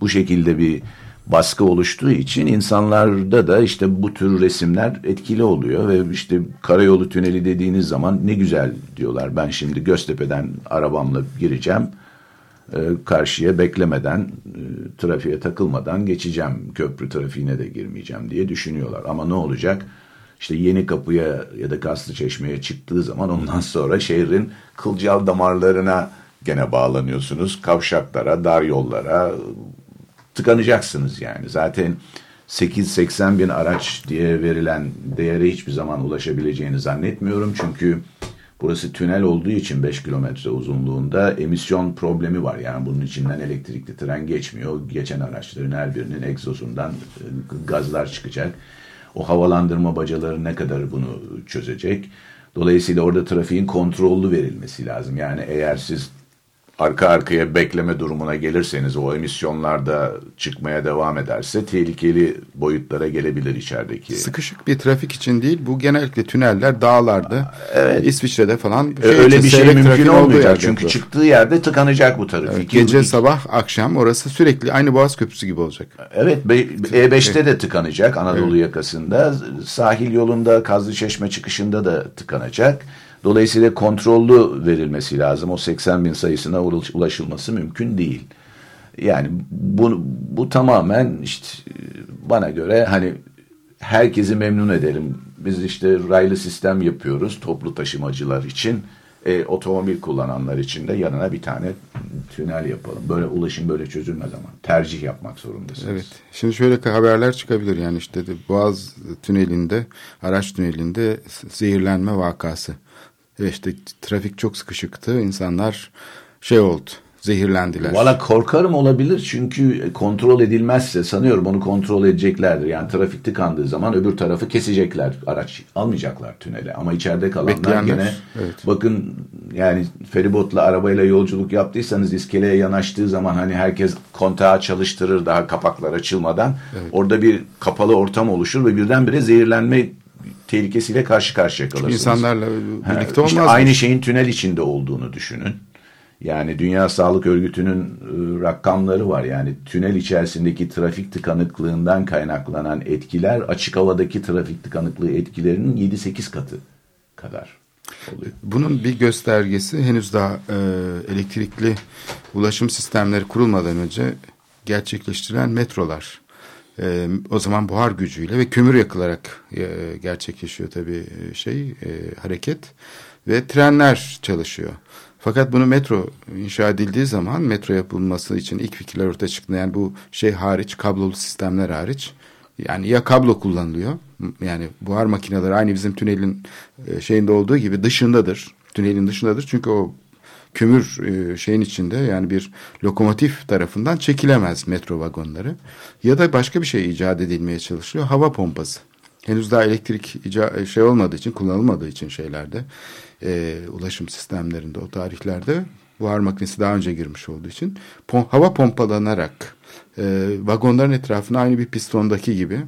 bu şekilde bir baskı oluştuğu için insanlarda da işte bu tür resimler etkili oluyor ve işte karayolu tüneli dediğiniz zaman ne güzel diyorlar. Ben şimdi Göztepe'den arabamla gireceğim. E, karşıya beklemeden, e, trafiğe takılmadan geçeceğim. Köprü trafiğine de girmeyeceğim diye düşünüyorlar. Ama ne olacak? İşte yeni kapıya ya da Kaslı Çeşme'ye çıktığı zaman ondan sonra şehrin kılcal damarlarına gene bağlanıyorsunuz. Kavşaklara, dar yollara tıkanacaksınız yani. Zaten 8-80 bin araç diye verilen değere hiçbir zaman ulaşabileceğini zannetmiyorum. Çünkü burası tünel olduğu için 5 kilometre uzunluğunda emisyon problemi var. Yani bunun içinden elektrikli tren geçmiyor. Geçen araçların her birinin egzozundan e, gazlar çıkacak. O havalandırma bacaları ne kadar bunu çözecek? Dolayısıyla orada trafiğin kontrollü verilmesi lazım. Yani eğer siz arka arkaya bekleme durumuna gelirseniz o emisyonlarda çıkmaya devam ederse tehlikeli boyutlara gelebilir içerideki. Sıkışık bir trafik için değil bu genellikle tüneller dağlarda evet. İsviçre'de falan. Şey Öyle bir şey mümkün olmayacak çünkü bu. çıktığı yerde tıkanacak bu trafik. Evet, gece iki, sabah akşam orası sürekli aynı Boğaz Köprüsü gibi olacak. Evet E5'te de tıkanacak Anadolu evet. yakasında sahil yolunda Kazlı Çeşme çıkışında da tıkanacak. Dolayısıyla kontrollü verilmesi lazım. O 80 bin sayısına ulaşılması mümkün değil. Yani bu, bu tamamen işte bana göre hani herkesi memnun edelim. Biz işte raylı sistem yapıyoruz toplu taşımacılar için. E, otomobil kullananlar için de yanına bir tane tünel yapalım. Böyle ulaşım böyle çözülmez ama tercih yapmak zorundasınız. Evet. Şimdi şöyle haberler çıkabilir yani işte Boğaz tünelinde, araç tünelinde zehirlenme vakası işte trafik çok sıkışıktı. İnsanlar şey oldu. zehirlendiler. Valla korkarım olabilir çünkü kontrol edilmezse sanıyorum onu kontrol edeceklerdir. Yani trafik tıkandığı zaman öbür tarafı kesecekler. Araç almayacaklar tünele ama içeride kalanlar Bekleyenler, gene evet. bakın yani feribotla arabayla yolculuk yaptıysanız iskeleye yanaştığı zaman hani herkes kontağı çalıştırır daha kapaklar açılmadan. Orada bir kapalı ortam oluşur ve birdenbire zehirlenme tehlikesiyle karşı karşıya kalırsınız. İnsanlarla birlikte işte olmaz. aynı şeyin tünel içinde olduğunu düşünün. Yani Dünya Sağlık Örgütü'nün e, rakamları var. Yani tünel içerisindeki trafik tıkanıklığından kaynaklanan etkiler açık havadaki trafik tıkanıklığı etkilerinin 7-8 katı kadar oluyor. Bunun bir göstergesi henüz daha e, elektrikli ulaşım sistemleri kurulmadan önce gerçekleştirilen metrolar. E, o zaman buhar gücüyle ve kömür yakılarak e, gerçekleşiyor tabii e, şey e, hareket ve trenler çalışıyor. Fakat bunu metro inşa edildiği zaman metro yapılması için ilk fikirler ortaya çıktı. Yani bu şey hariç kablolu sistemler hariç yani ya kablo kullanılıyor yani buhar makineleri aynı bizim tünelin e, şeyinde olduğu gibi dışındadır. Tünelin dışındadır çünkü o kömür e, şeyin içinde yani bir lokomotif tarafından çekilemez metro vagonları. Ya da başka bir şey icat edilmeye çalışılıyor. Hava pompası. Henüz daha elektrik ica- şey olmadığı için kullanılmadığı için şeylerde e, ulaşım sistemlerinde o tarihlerde buhar makinesi daha önce girmiş olduğu için pom- hava pompalanarak e, vagonların etrafına aynı bir pistondaki gibi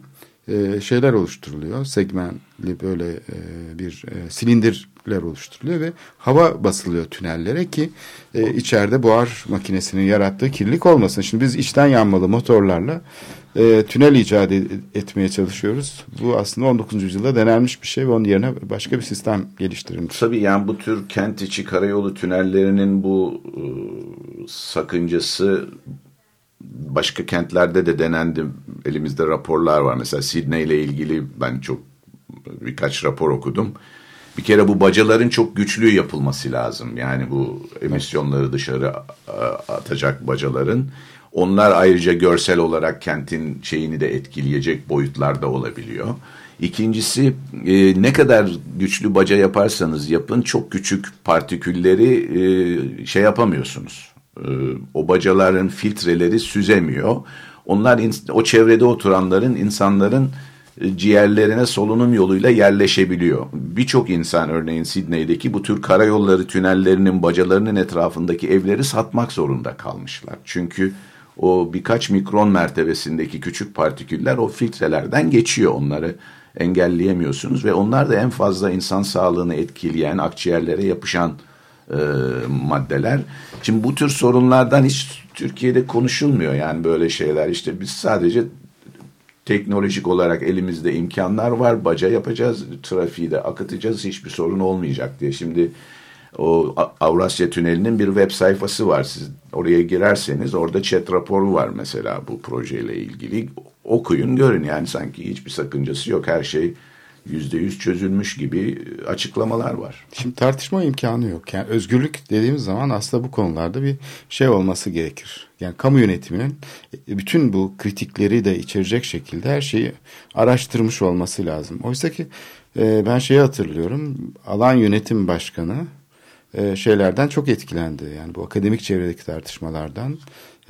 e, şeyler oluşturuluyor. Segmentli böyle e, bir e, silindirler oluşturuluyor ve hava basılıyor tünellere ki içeride buhar makinesinin yarattığı kirlilik olmasın. Şimdi biz içten yanmalı motorlarla tünel icat etmeye çalışıyoruz. Bu aslında 19. yüzyılda denenmiş bir şey ve onun yerine başka bir sistem geliştirilmiş. Tabii yani bu tür kent içi karayolu tünellerinin bu e, sakıncası başka kentlerde de denendi. Elimizde raporlar var. Mesela Sydney ile ilgili ben çok birkaç rapor okudum. Bir kere bu bacaların çok güçlü yapılması lazım. Yani bu emisyonları dışarı atacak bacaların. Onlar ayrıca görsel olarak kentin şeyini de etkileyecek boyutlarda olabiliyor. İkincisi e, ne kadar güçlü baca yaparsanız yapın çok küçük partikülleri e, şey yapamıyorsunuz. E, o bacaların filtreleri süzemiyor. Onlar o çevrede oturanların insanların e, ciğerlerine solunum yoluyla yerleşebiliyor. Birçok insan örneğin Sidney'deki bu tür karayolları tünellerinin bacalarının etrafındaki evleri satmak zorunda kalmışlar. Çünkü o birkaç mikron mertebesindeki küçük partiküller o filtrelerden geçiyor onları engelleyemiyorsunuz ve onlar da en fazla insan sağlığını etkileyen akciğerlere yapışan e, maddeler. Şimdi bu tür sorunlardan hiç Türkiye'de konuşulmuyor yani böyle şeyler işte biz sadece teknolojik olarak elimizde imkanlar var baca yapacağız trafiği de akıtacağız hiçbir sorun olmayacak diye şimdi o Avrasya Tüneli'nin bir web sayfası var. Siz oraya girerseniz orada chat raporu var mesela bu projeyle ilgili. Okuyun görün yani sanki hiçbir sakıncası yok. Her şey yüzde yüz çözülmüş gibi açıklamalar var. Şimdi tartışma imkanı yok. Yani özgürlük dediğimiz zaman aslında bu konularda bir şey olması gerekir. Yani kamu yönetiminin bütün bu kritikleri de içerecek şekilde her şeyi araştırmış olması lazım. Oysa ki e, ben şeyi hatırlıyorum. Alan yönetim başkanı e, şeylerden çok etkilendi. Yani bu akademik çevredeki tartışmalardan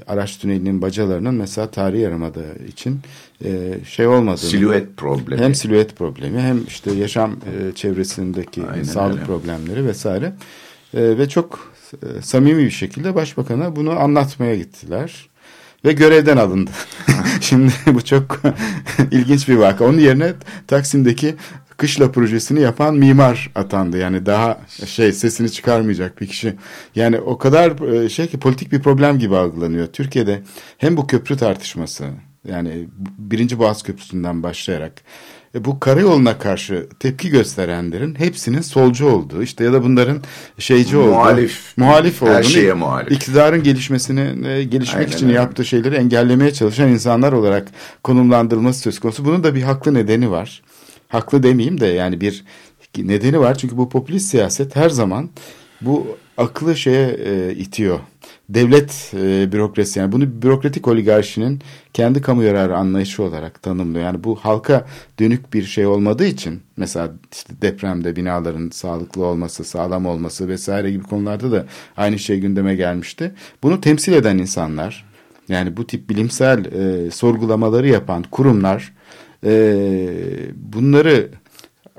araç tünelinin bacalarının mesela tarihi yarımada için e, şey olmadığını. Silüet problemi. Hem silüet problemi hem işte yaşam e, çevresindeki Aynen sağlık öyle. problemleri vesaire. E, ve çok e, samimi bir şekilde başbakana bunu anlatmaya gittiler. Ve görevden alındı. Şimdi bu çok ilginç bir vaka. Onun yerine Taksim'deki kışla projesini yapan mimar atandı. Yani daha şey sesini çıkarmayacak bir kişi. Yani o kadar e, şey ki politik bir problem gibi algılanıyor. Türkiye'de hem bu köprü tartışması yani birinci Boğaz Köprüsü'nden başlayarak e, bu karayoluna karşı tepki gösterenlerin hepsinin solcu olduğu işte ya da bunların şeyci olduğu Muhalif. muhalif Her olduğunu şeye muhalif. iktidarın gelişmesini e, gelişmek Aynen için öyle. yaptığı şeyleri engellemeye çalışan insanlar olarak konumlandırılması söz konusu. Bunun da bir haklı nedeni var. Haklı demeyeyim de yani bir nedeni var. Çünkü bu popülist siyaset her zaman bu aklı şeye e, itiyor. devlet e, bürokrasi yani bunu bürokratik oligarşinin kendi kamu yararı anlayışı olarak tanımlıyor. Yani bu halka dönük bir şey olmadığı için mesela işte depremde binaların sağlıklı olması, sağlam olması vesaire gibi konularda da aynı şey gündeme gelmişti. Bunu temsil eden insanlar yani bu tip bilimsel e, sorgulamaları yapan kurumlar bunları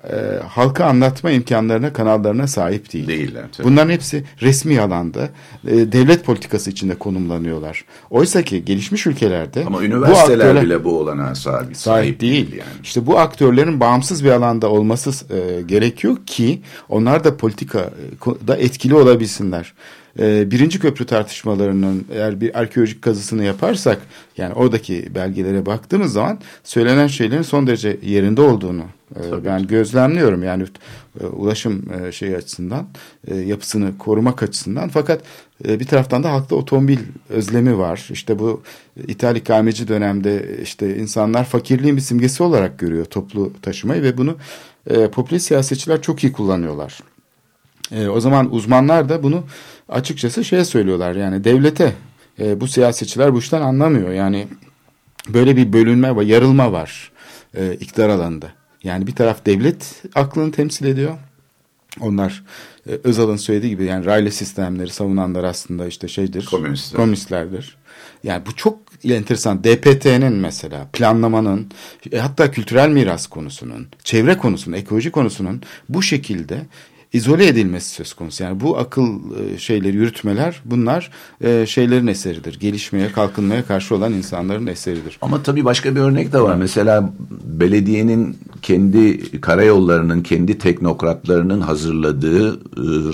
e, halka anlatma imkanlarına, kanallarına sahip değil. Değiller. Tabii. Bunların hepsi resmi alanda e, devlet politikası içinde konumlanıyorlar. Oysa ki gelişmiş ülkelerde Ama üniversiteler aktörler, bile bu olanağa sahip, sahip değil. yani. İşte bu aktörlerin bağımsız bir alanda olması e, gerekiyor ki onlar da politikada etkili olabilsinler. E, birinci köprü tartışmalarının eğer bir arkeolojik kazısını yaparsak yani oradaki belgelere baktığımız zaman söylenen şeylerin son derece yerinde olduğunu e, ben gözlemliyorum yani e, ulaşım şey açısından yapısını korumak açısından fakat bir taraftan da halkta otomobil özlemi var. İşte bu İthal ikameci dönemde işte insanlar fakirliğin bir simgesi olarak görüyor toplu taşımayı ve bunu popülist siyasetçiler çok iyi kullanıyorlar. O zaman uzmanlar da bunu açıkçası şeye söylüyorlar yani devlete e, bu siyasetçiler bu işten anlamıyor. Yani böyle bir bölünme ve yarılma var e, iktidar alanında. Yani bir taraf devlet aklını temsil ediyor. Onlar e, Özal'ın söylediği gibi yani raylı sistemleri savunanlar aslında işte şeydir. Komünistler. Komünistlerdir. Yani bu çok enteresan. DPT'nin mesela planlamanın e, hatta kültürel miras konusunun, çevre konusunun, ekoloji konusunun bu şekilde izole edilmesi söz konusu. Yani bu akıl e, şeyleri yürütmeler bunlar e, şeylerin eseridir. Gelişmeye, kalkınmaya karşı olan insanların eseridir. Ama tabii başka bir örnek de var. Mesela belediyenin kendi karayollarının, kendi teknokratlarının hazırladığı e,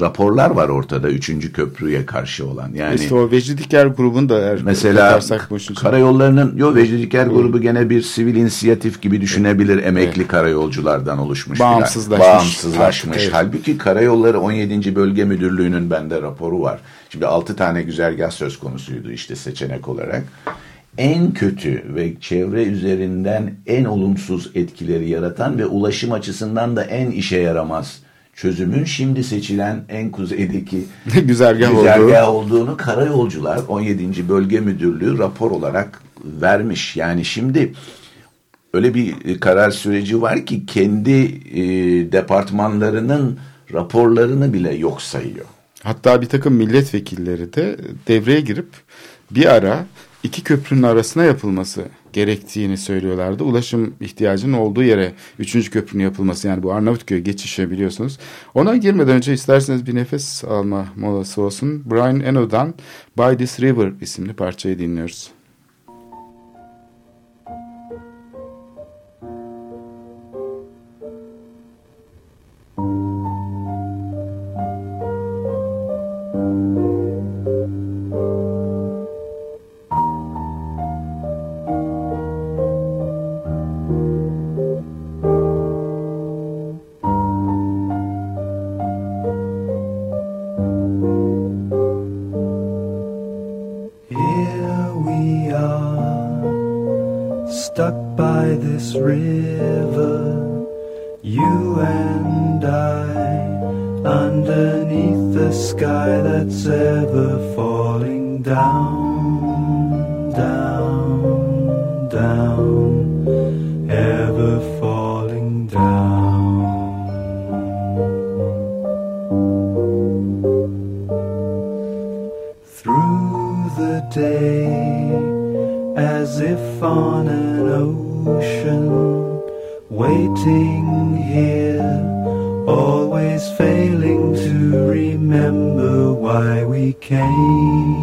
raporlar var ortada. Üçüncü köprüye karşı olan. Yani işte o Vecidiker grubun da eğer mesela karayollarının, yo Vecidiker grubu gene bir sivil inisiyatif gibi düşünebilir. Emekli karayolculardan oluşmuş. Bağımsızlaşmış. Bağımsızlaşmış. Evet. Halbuki Karayolları 17. Bölge Müdürlüğü'nün bende raporu var. Şimdi 6 tane güzergah söz konusuydu işte seçenek olarak. En kötü ve çevre üzerinden en olumsuz etkileri yaratan ve ulaşım açısından da en işe yaramaz çözümün şimdi seçilen en kuzeydeki güzergah, olduğu. güzergah olduğunu Karayolcular 17. Bölge Müdürlüğü rapor olarak vermiş. Yani şimdi öyle bir karar süreci var ki kendi e, departmanlarının raporlarını bile yok sayıyor. Hatta bir takım milletvekilleri de devreye girip bir ara iki köprünün arasına yapılması gerektiğini söylüyorlardı. Ulaşım ihtiyacının olduğu yere üçüncü köprünün yapılması yani bu Arnavutköy geçişi biliyorsunuz. Ona girmeden önce isterseniz bir nefes alma molası olsun. Brian Eno'dan By This River isimli parçayı dinliyoruz. Underneath the sky that's ever falling down, down, down, ever falling down. through the day as if on an ocean waiting came.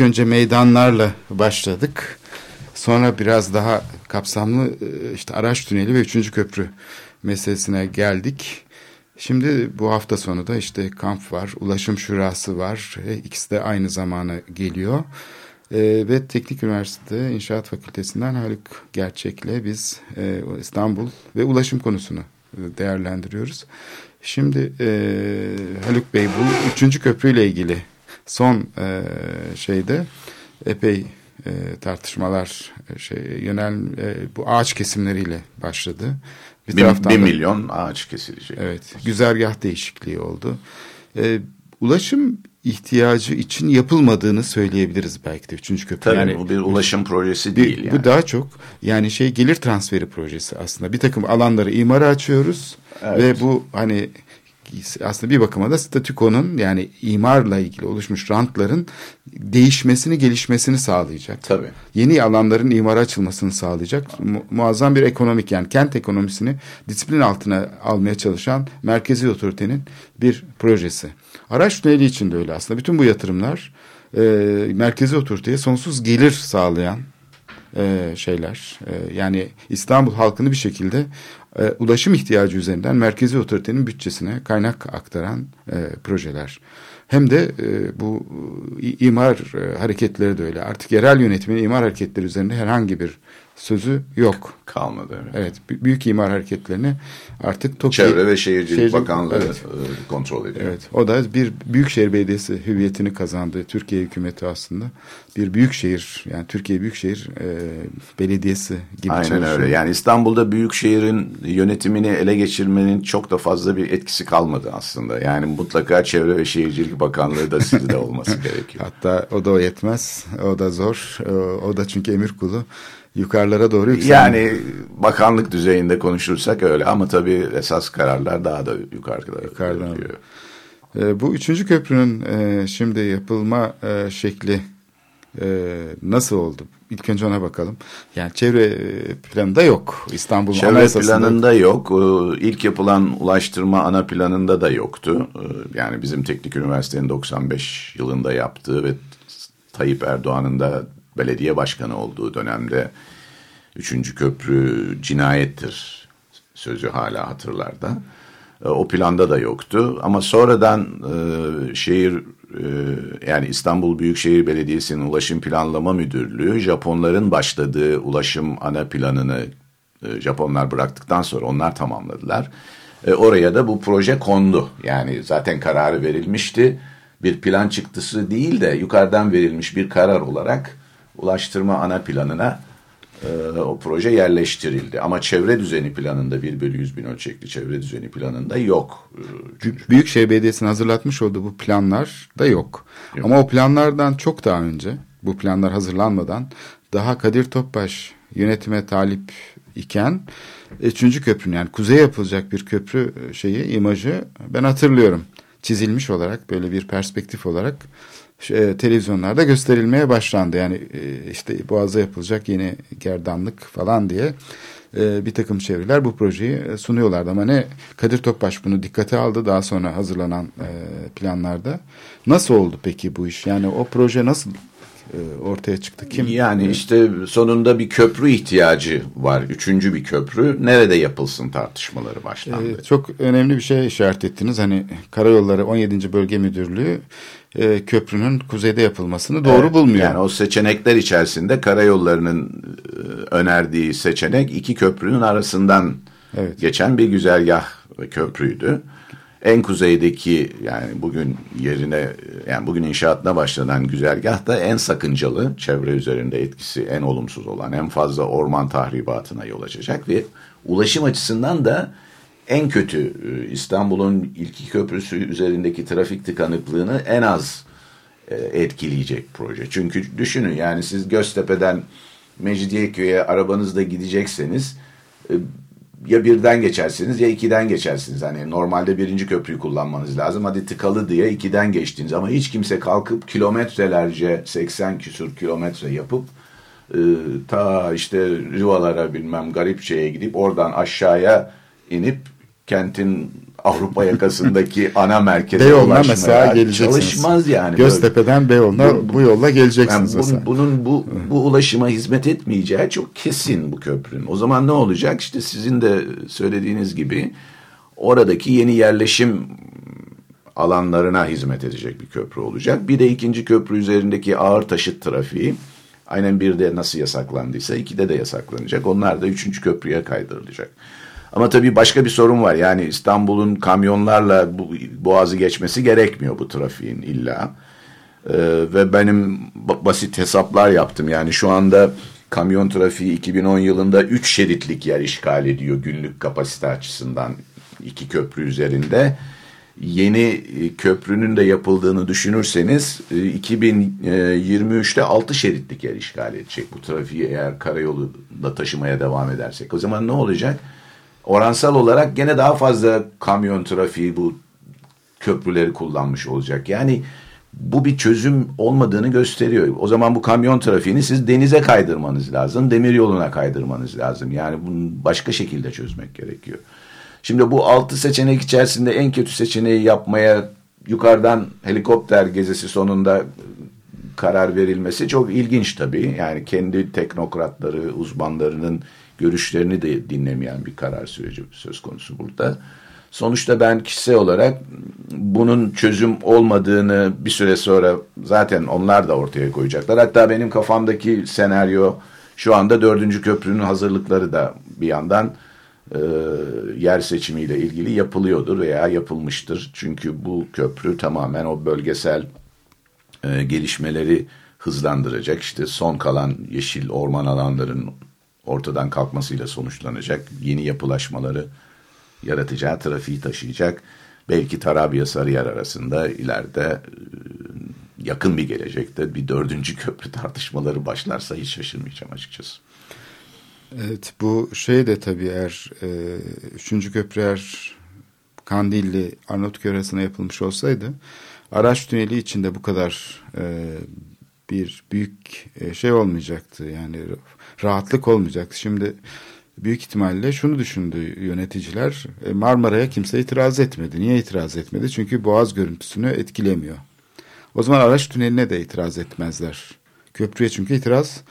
Önce meydanlarla başladık. Sonra biraz daha kapsamlı e, işte araç tüneli ve üçüncü köprü meselesine geldik. Şimdi bu hafta sonu da işte kamp var, ulaşım şurası var. E, İkisi de aynı zamana geliyor. Ee, ve Teknik Üniversite İnşaat Fakültesinden Haluk Gerçek'le biz e, İstanbul ve ulaşım konusunu e, değerlendiriyoruz. Şimdi e, Haluk Bey bu üçüncü köprüyle ilgili son e, şeyde epey e, tartışmalar e, şey yönel e, bu ağaç kesimleriyle başladı. Bir, bir, bir milyon ağaç kesilecek. Evet, güzergah değişikliği oldu. E, ulaşım ihtiyacı için yapılmadığını söyleyebiliriz belki de üçüncü köprü. Tabii yani, bu bir ulaşım projesi bir, değil yani. Bu daha çok yani şey gelir transferi projesi aslında. Bir takım alanları imara açıyoruz evet. ve bu hani aslında bir bakıma da statükonun yani imarla ilgili oluşmuş rantların değişmesini, gelişmesini sağlayacak. Tabii. Yeni alanların imara açılmasını sağlayacak. Mu muazzam bir ekonomik yani kent ekonomisini disiplin altına almaya çalışan merkezi otoritenin bir projesi. Araç tüneli için de öyle aslında. Bütün bu yatırımlar e, merkezi otoriteye sonsuz gelir sağlayan e, şeyler. E, yani İstanbul halkını bir şekilde e, ulaşım ihtiyacı üzerinden merkezi otoritenin bütçesine kaynak aktaran e, projeler. Hem de e, bu imar e, hareketleri de öyle. Artık yerel yönetimin imar hareketleri üzerinde herhangi bir sözü yok. Kalmadı. Evet. evet büyük imar hareketlerini artık TOKİ... Çevre ve Şehircilik Şehircilik Bakanlığı evet. Kontrol ediyor. Evet. O da bir büyükşehir belediyesi hüviyetini kazandı. Türkiye hükümeti aslında bir büyükşehir yani Türkiye Büyükşehir e, Belediyesi gibi Aynen çalışıyor. öyle. Yani İstanbul'da büyükşehirin yönetimini ele geçirmenin çok da fazla bir etkisi kalmadı aslında. Yani mutlaka Çevre ve Şehircilik Bakanlığı da sizde olması gerekiyor. Hatta o da yetmez. O da zor. O da çünkü emir kulu yukarılara doğru yükseliyor. Yani bakanlık düzeyinde konuşursak öyle ama tabii esas kararlar daha da yukarıda. Yukarıdan. E, bu üçüncü köprünün e, şimdi yapılma e, şekli e, nasıl oldu? İlk önce ona bakalım. Yani çevre planında yok. İstanbul Çevre planında yok. İlk yapılan ulaştırma ana planında da yoktu. Yani bizim Teknik Üniversitenin 95 yılında yaptığı ve Tayyip Erdoğan'ın da belediye başkanı olduğu dönemde üçüncü köprü cinayettir sözü hala hatırlarda. E, o planda da yoktu ama sonradan e, şehir e, yani İstanbul Büyükşehir Belediyesi'nin Ulaşım Planlama Müdürlüğü Japonların başladığı ulaşım ana planını e, Japonlar bıraktıktan sonra onlar tamamladılar. E, oraya da bu proje kondu. Yani zaten kararı verilmişti. Bir plan çıktısı değil de yukarıdan verilmiş bir karar olarak ulaştırma ana planına e, o proje yerleştirildi. Ama çevre düzeni planında 1 bölü 100 bin ölçekli çevre düzeni planında yok. E, Büyükşehir Belediyesi'nin hazırlatmış olduğu bu planlar da yok. yok. Ama o planlardan çok daha önce bu planlar hazırlanmadan daha Kadir Topbaş yönetime talip iken üçüncü köprünün yani kuzeye yapılacak bir köprü e, şeyi imajı ben hatırlıyorum. Çizilmiş olarak böyle bir perspektif olarak e, televizyonlarda gösterilmeye başlandı. Yani e, işte Boğaz'a yapılacak yeni gerdanlık falan diye e, bir takım çevreler bu projeyi sunuyorlardı. Ama ne Kadir Topbaş bunu dikkate aldı daha sonra hazırlanan e, planlarda. Nasıl oldu peki bu iş? Yani o proje nasıl ortaya çıktı. Kim? Yani işte sonunda bir köprü ihtiyacı var. Üçüncü bir köprü. Nerede yapılsın tartışmaları başlandı. Ee, çok önemli bir şey işaret ettiniz. Hani Karayolları 17. Bölge Müdürlüğü e, köprünün kuzeyde yapılmasını doğru Evet, bulmuyor. Yani o seçenekler içerisinde karayollarının e, önerdiği seçenek iki köprünün arasından Evet. geçen bir güzergah köprüydü. En kuzeydeki yani bugün yerine yani bugün inşaatına başlanan güzergah da en sakıncalı, çevre üzerinde etkisi en olumsuz olan, en fazla orman tahribatına yol açacak ve ulaşım açısından da en kötü e, İstanbul'un ilk iki köprüsü üzerindeki trafik tıkanıklığını en az e, etkileyecek proje. Çünkü düşünün yani siz Göztepe'den Mecidiyeköy'e arabanızla gidecekseniz e, ya birden geçersiniz ya ikiden geçersiniz. Hani normalde birinci köprüyü kullanmanız lazım. Hadi tıkalı diye ikiden geçtiniz ama hiç kimse kalkıp kilometrelerce 80 küsur kilometre yapıp e, ta işte Rivalara bilmem Garipçe'ye gidip oradan aşağıya inip kentin Avrupa yakasındaki ana merkeze Beyoğlu'na ulaşmaya mesela geleceksiniz. çalışmaz yani. Göztepe'den Beyoğlu'na bu, yolla Yani geleceksiniz. bunun, mesela. bunun bu, bu ulaşıma hizmet etmeyeceği çok kesin bu köprünün. O zaman ne olacak? İşte sizin de söylediğiniz gibi oradaki yeni yerleşim alanlarına hizmet edecek bir köprü olacak. Bir de ikinci köprü üzerindeki ağır taşıt trafiği aynen bir de nasıl yasaklandıysa ikide de yasaklanacak. Onlar da üçüncü köprüye kaydırılacak. Ama tabii başka bir sorun var. Yani İstanbul'un kamyonlarla bu boğazı geçmesi gerekmiyor bu trafiğin illa. Ee, ve benim ba- basit hesaplar yaptım. Yani şu anda kamyon trafiği 2010 yılında 3 şeritlik yer işgal ediyor günlük kapasite açısından iki köprü üzerinde. Yeni e, köprünün de yapıldığını düşünürseniz e, 2023'te 6 şeritlik yer işgal edecek bu trafiği eğer karayolunda taşımaya devam edersek. O zaman ne olacak? Oransal olarak gene daha fazla kamyon trafiği bu köprüleri kullanmış olacak. Yani bu bir çözüm olmadığını gösteriyor. O zaman bu kamyon trafiğini siz denize kaydırmanız lazım, demir yoluna kaydırmanız lazım. Yani bunu başka şekilde çözmek gerekiyor. Şimdi bu altı seçenek içerisinde en kötü seçeneği yapmaya yukarıdan helikopter gezisi sonunda karar verilmesi çok ilginç tabii. Yani kendi teknokratları, uzmanlarının görüşlerini de dinlemeyen bir karar süreci söz konusu burada. Sonuçta ben kişisel olarak bunun çözüm olmadığını bir süre sonra zaten onlar da ortaya koyacaklar. Hatta benim kafamdaki senaryo şu anda dördüncü köprünün hazırlıkları da bir yandan e, yer seçimiyle ilgili yapılıyordur veya yapılmıştır. Çünkü bu köprü tamamen o bölgesel e, gelişmeleri hızlandıracak. İşte son kalan yeşil orman alanların ortadan kalkmasıyla sonuçlanacak. Yeni yapılaşmaları yaratacağı trafiği taşıyacak. Belki Tarabya Sarıyer arasında ileride e, yakın bir gelecekte bir dördüncü köprü tartışmaları başlarsa hiç şaşırmayacağım açıkçası. Evet bu şey de tabii eğer e, üçüncü köprü eğer Kandilli Arnavutköy arasına yapılmış olsaydı araç tüneli içinde bu kadar e, bir büyük e, şey olmayacaktı yani rahatlık olmayacaktı. Şimdi büyük ihtimalle şunu düşündü yöneticiler e, Marmara'ya kimse itiraz etmedi. Niye itiraz etmedi? Çünkü boğaz görüntüsünü etkilemiyor. O zaman araç tüneline de itiraz etmezler. Köprüye çünkü itiraz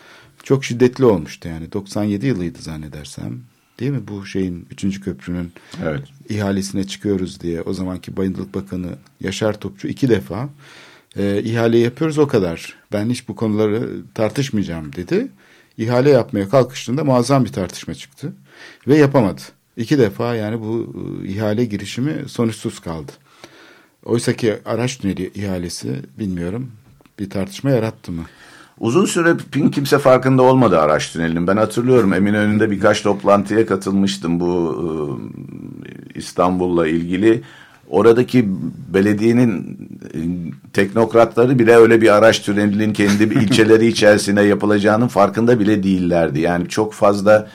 çok şiddetli olmuştu yani 97 yılıydı zannedersem. Değil mi bu şeyin 3. köprünün Evet. ihalesine çıkıyoruz diye o zamanki Bayındırlık Bakanı Yaşar Topçu iki defa e, ihale yapıyoruz o kadar. Ben hiç bu konuları tartışmayacağım dedi. İhale yapmaya kalkıştığında muazzam bir tartışma çıktı ve yapamadı. İki defa yani bu e, ihale girişimi sonuçsuz kaldı. Oysa ki araç tüneli ihalesi bilmiyorum bir tartışma yarattı mı? Uzun süre pin kimse farkında olmadı araç tünelinin. Ben hatırlıyorum Eminönü'nde birkaç toplantıya katılmıştım bu e, İstanbul'la ilgili. Oradaki belediyenin e, teknokratları bile öyle bir araç tünelinin kendi ilçeleri içerisine yapılacağının farkında bile değillerdi. Yani çok fazla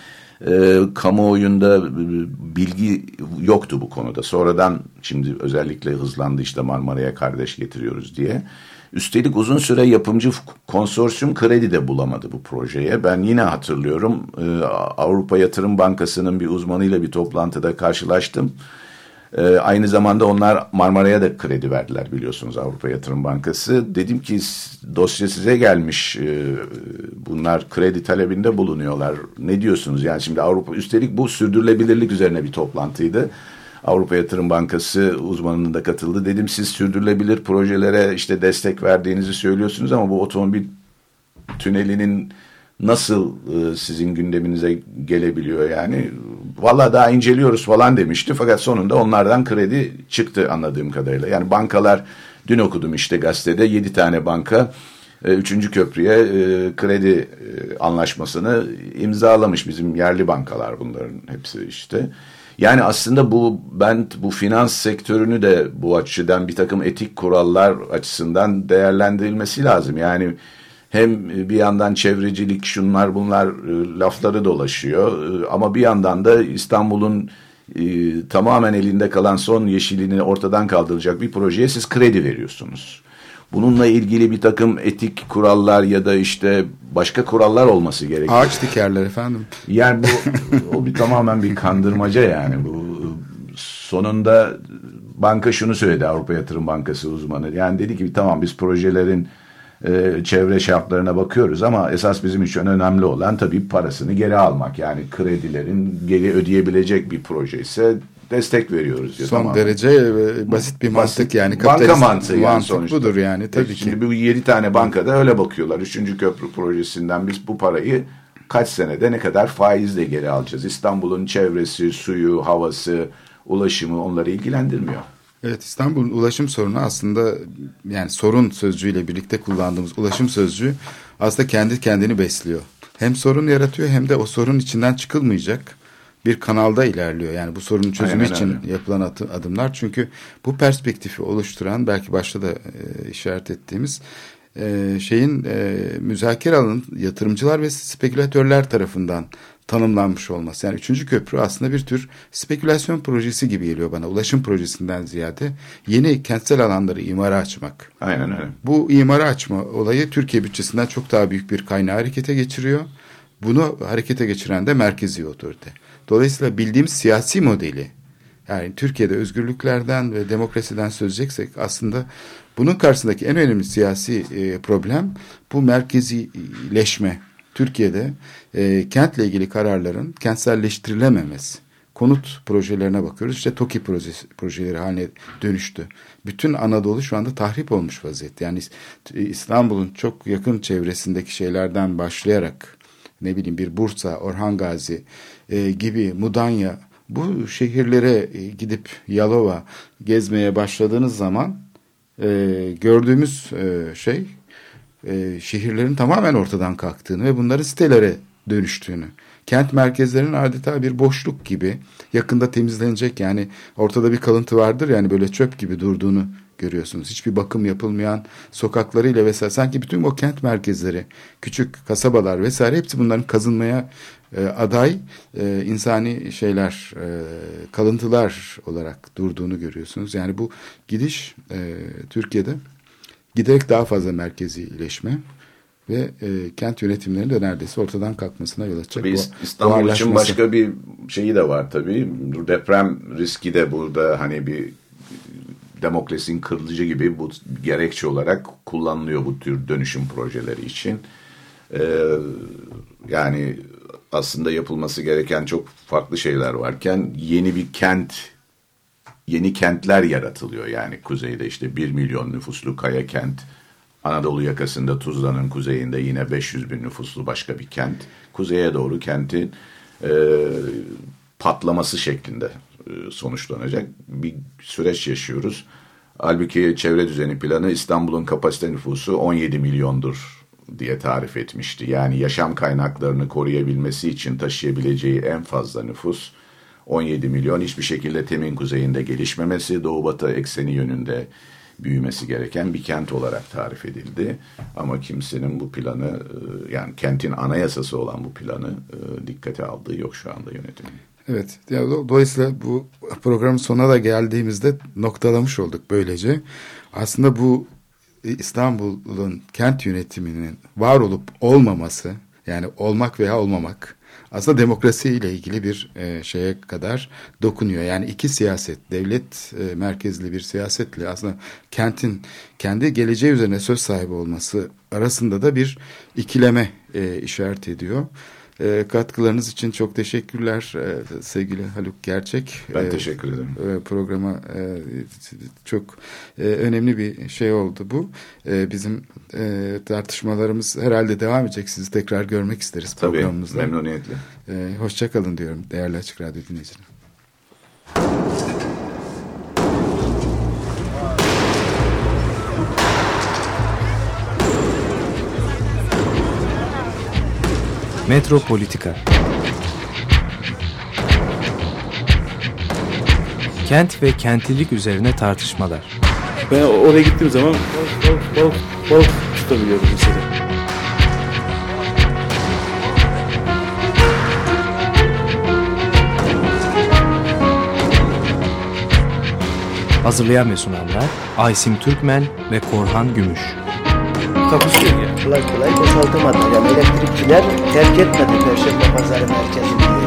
e, kamuoyunda bilgi yoktu bu konuda. Sonradan şimdi özellikle hızlandı işte Marmara'ya kardeş getiriyoruz diye. Üstelik uzun süre yapımcı konsorsiyum kredi de bulamadı bu projeye. Ben yine hatırlıyorum e, Avrupa Yatırım Bankası'nın bir uzmanıyla bir toplantıda karşılaştım. Ee, aynı zamanda onlar Marmara'ya da kredi verdiler biliyorsunuz Avrupa Yatırım Bankası. Dedim ki dosya size gelmiş. Ee, bunlar kredi talebinde bulunuyorlar. Ne diyorsunuz? Yani şimdi Avrupa üstelik bu sürdürülebilirlik üzerine bir toplantıydı. Avrupa Yatırım Bankası uzmanının da katıldı. Dedim siz sürdürülebilir projelere işte destek verdiğinizi söylüyorsunuz ama bu otomobil tünelinin nasıl e, sizin gündeminize gelebiliyor yani? Valla daha inceliyoruz falan demişti fakat sonunda onlardan kredi çıktı anladığım kadarıyla. Yani bankalar dün okudum işte gazetede yedi tane banka e, üçüncü köprüye e, kredi e, anlaşmasını imzalamış bizim yerli bankalar bunların hepsi işte. Yani aslında bu ben bu finans sektörünü de bu açıdan bir takım etik kurallar açısından değerlendirilmesi lazım. Yani hem bir yandan çevrecilik şunlar bunlar e, lafları dolaşıyor e, ama bir yandan da İstanbul'un e, tamamen elinde kalan son yeşilini ortadan kaldıracak bir projeye siz kredi veriyorsunuz. Bununla ilgili bir takım etik kurallar ya da işte başka kurallar olması gerekiyor. Ağaç dikerler efendim. Yani bu o bir tamamen bir kandırmaca yani bu sonunda banka şunu söyledi Avrupa Yatırım Bankası uzmanı. Yani dedi ki tamam biz projelerin e, çevre şartlarına bakıyoruz ama esas bizim için önemli olan tabii parasını geri almak. Yani kredilerin geri ödeyebilecek bir proje ise destek veriyoruz diyor. Son tamam. derece e, basit bir mantık Basit, yani. Banka mantığı yani mantık sonuçta. budur yani tabii E, ki. Şimdi bu yedi tane bankada öyle bakıyorlar. Üçüncü köprü projesinden biz bu parayı kaç senede ne kadar faizle geri alacağız? İstanbul'un çevresi, suyu, havası, ulaşımı onları ilgilendirmiyor. Evet İstanbul'un ulaşım sorunu aslında yani sorun sözcüğüyle birlikte kullandığımız ulaşım sözcüğü aslında kendi kendini besliyor. Hem sorun yaratıyor hem de o sorun içinden çıkılmayacak bir kanalda ilerliyor. Yani bu sorunun çözümü Aynen için öyle. yapılan adımlar. Çünkü bu perspektifi oluşturan belki başta da e, işaret ettiğimiz e, şeyin e, müzakere alanın yatırımcılar ve spekülatörler tarafından tanımlanmış olması. Yani üçüncü köprü aslında bir tür spekülasyon projesi gibi geliyor bana. Ulaşım projesinden ziyade yeni kentsel alanları imara açmak. Aynen öyle. Bu imara açma olayı Türkiye bütçesinden çok daha büyük bir kaynağı harekete geçiriyor. Bunu harekete geçiren de merkezi otorite. Dolayısıyla bildiğimiz siyasi modeli yani Türkiye'de özgürlüklerden ve demokrasiden söz edeceksek aslında bunun karşısındaki en önemli siyasi e, problem bu merkezileşme. Türkiye'de e, kentle ilgili kararların kentselleştirilememesi. Konut projelerine bakıyoruz. İşte TOKİ projesi, projeleri haline dönüştü. Bütün Anadolu şu anda tahrip olmuş vaziyette. Yani İstanbul'un çok yakın çevresindeki şeylerden başlayarak ne bileyim bir Bursa, Orhan Gazi e, gibi Mudanya bu şehirlere e, gidip Yalova gezmeye başladığınız zaman e, gördüğümüz e, şey e, şehirlerin tamamen ortadan kalktığını ve bunların sitelere dönüştüğünü. Kent merkezlerinin adeta bir boşluk gibi yakında temizlenecek yani ortada bir kalıntı vardır yani böyle çöp gibi durduğunu görüyorsunuz. Hiçbir bakım yapılmayan sokaklarıyla vesaire sanki bütün o kent merkezleri, küçük kasabalar vesaire hepsi bunların kazınmaya e, aday e, insani şeyler, e, kalıntılar olarak durduğunu görüyorsunuz. Yani bu gidiş e, Türkiye'de giderek daha fazla merkezileşme ve e, kent yönetimlerinin de neredeyse ortadan kalkmasına yol açacak. Tabii bu İstanbul için başka bir şeyi de var tabii. Deprem riski de burada hani bir demokrasinin kırılıcı gibi bu gerekçe olarak kullanılıyor bu tür dönüşüm projeleri için. Ee, yani aslında yapılması gereken çok farklı şeyler varken yeni bir kent yeni kentler yaratılıyor. Yani kuzeyde işte 1 milyon nüfuslu Kaya kent, Anadolu yakasında Tuzla'nın kuzeyinde yine 500 bin nüfuslu başka bir kent. Kuzeye doğru kentin e, patlaması şeklinde sonuçlanacak bir süreç yaşıyoruz. Halbuki çevre düzeni planı İstanbul'un kapasite nüfusu 17 milyondur diye tarif etmişti. Yani yaşam kaynaklarını koruyabilmesi için taşıyabileceği en fazla nüfus 17 milyon hiçbir şekilde temin kuzeyinde gelişmemesi, doğu batı ekseni yönünde büyümesi gereken bir kent olarak tarif edildi. Ama kimsenin bu planı e, yani kentin anayasası olan bu planı e, dikkate aldığı yok şu anda yönetimin. Evet. Yani do- dolayısıyla bu programın sonuna da geldiğimizde noktalamış olduk böylece. Aslında bu İstanbul'un kent yönetiminin var olup olmaması yani olmak veya olmamak aslında demokrasiyle ilgili bir e, şeye kadar dokunuyor. Yani iki siyaset, devlet e, merkezli bir siyasetle aslında kentin kendi geleceği üzerine söz sahibi olması arasında da bir ikileme e, işaret ediyor. E, katkılarınız için çok teşekkürler e, sevgili Haluk Gerçek. Ben E, teşekkür ederim. e, programa e, çok e, önemli bir şey oldu bu. E, bizim e, tartışmalarımız herhalde devam edecek. Sizi tekrar görmek isteriz Tabii programımızda. memnuniyetle. E, hoşçakalın diyorum değerli Açık Radyo dinleyicileri. Metropolitika Kent ve kentlilik üzerine tartışmalar. Ben oraya gittiğim zaman balık balık balık, balık tutabiliyorum mesela. Hazırlayan ve sunanlar Aysim Türkmen ve Korhan Gümüş. Takusuyor ya. Kolay kolay boşaltamadı. Yani elektrikçiler terk etmedi Perşembe Pazarı merkezi.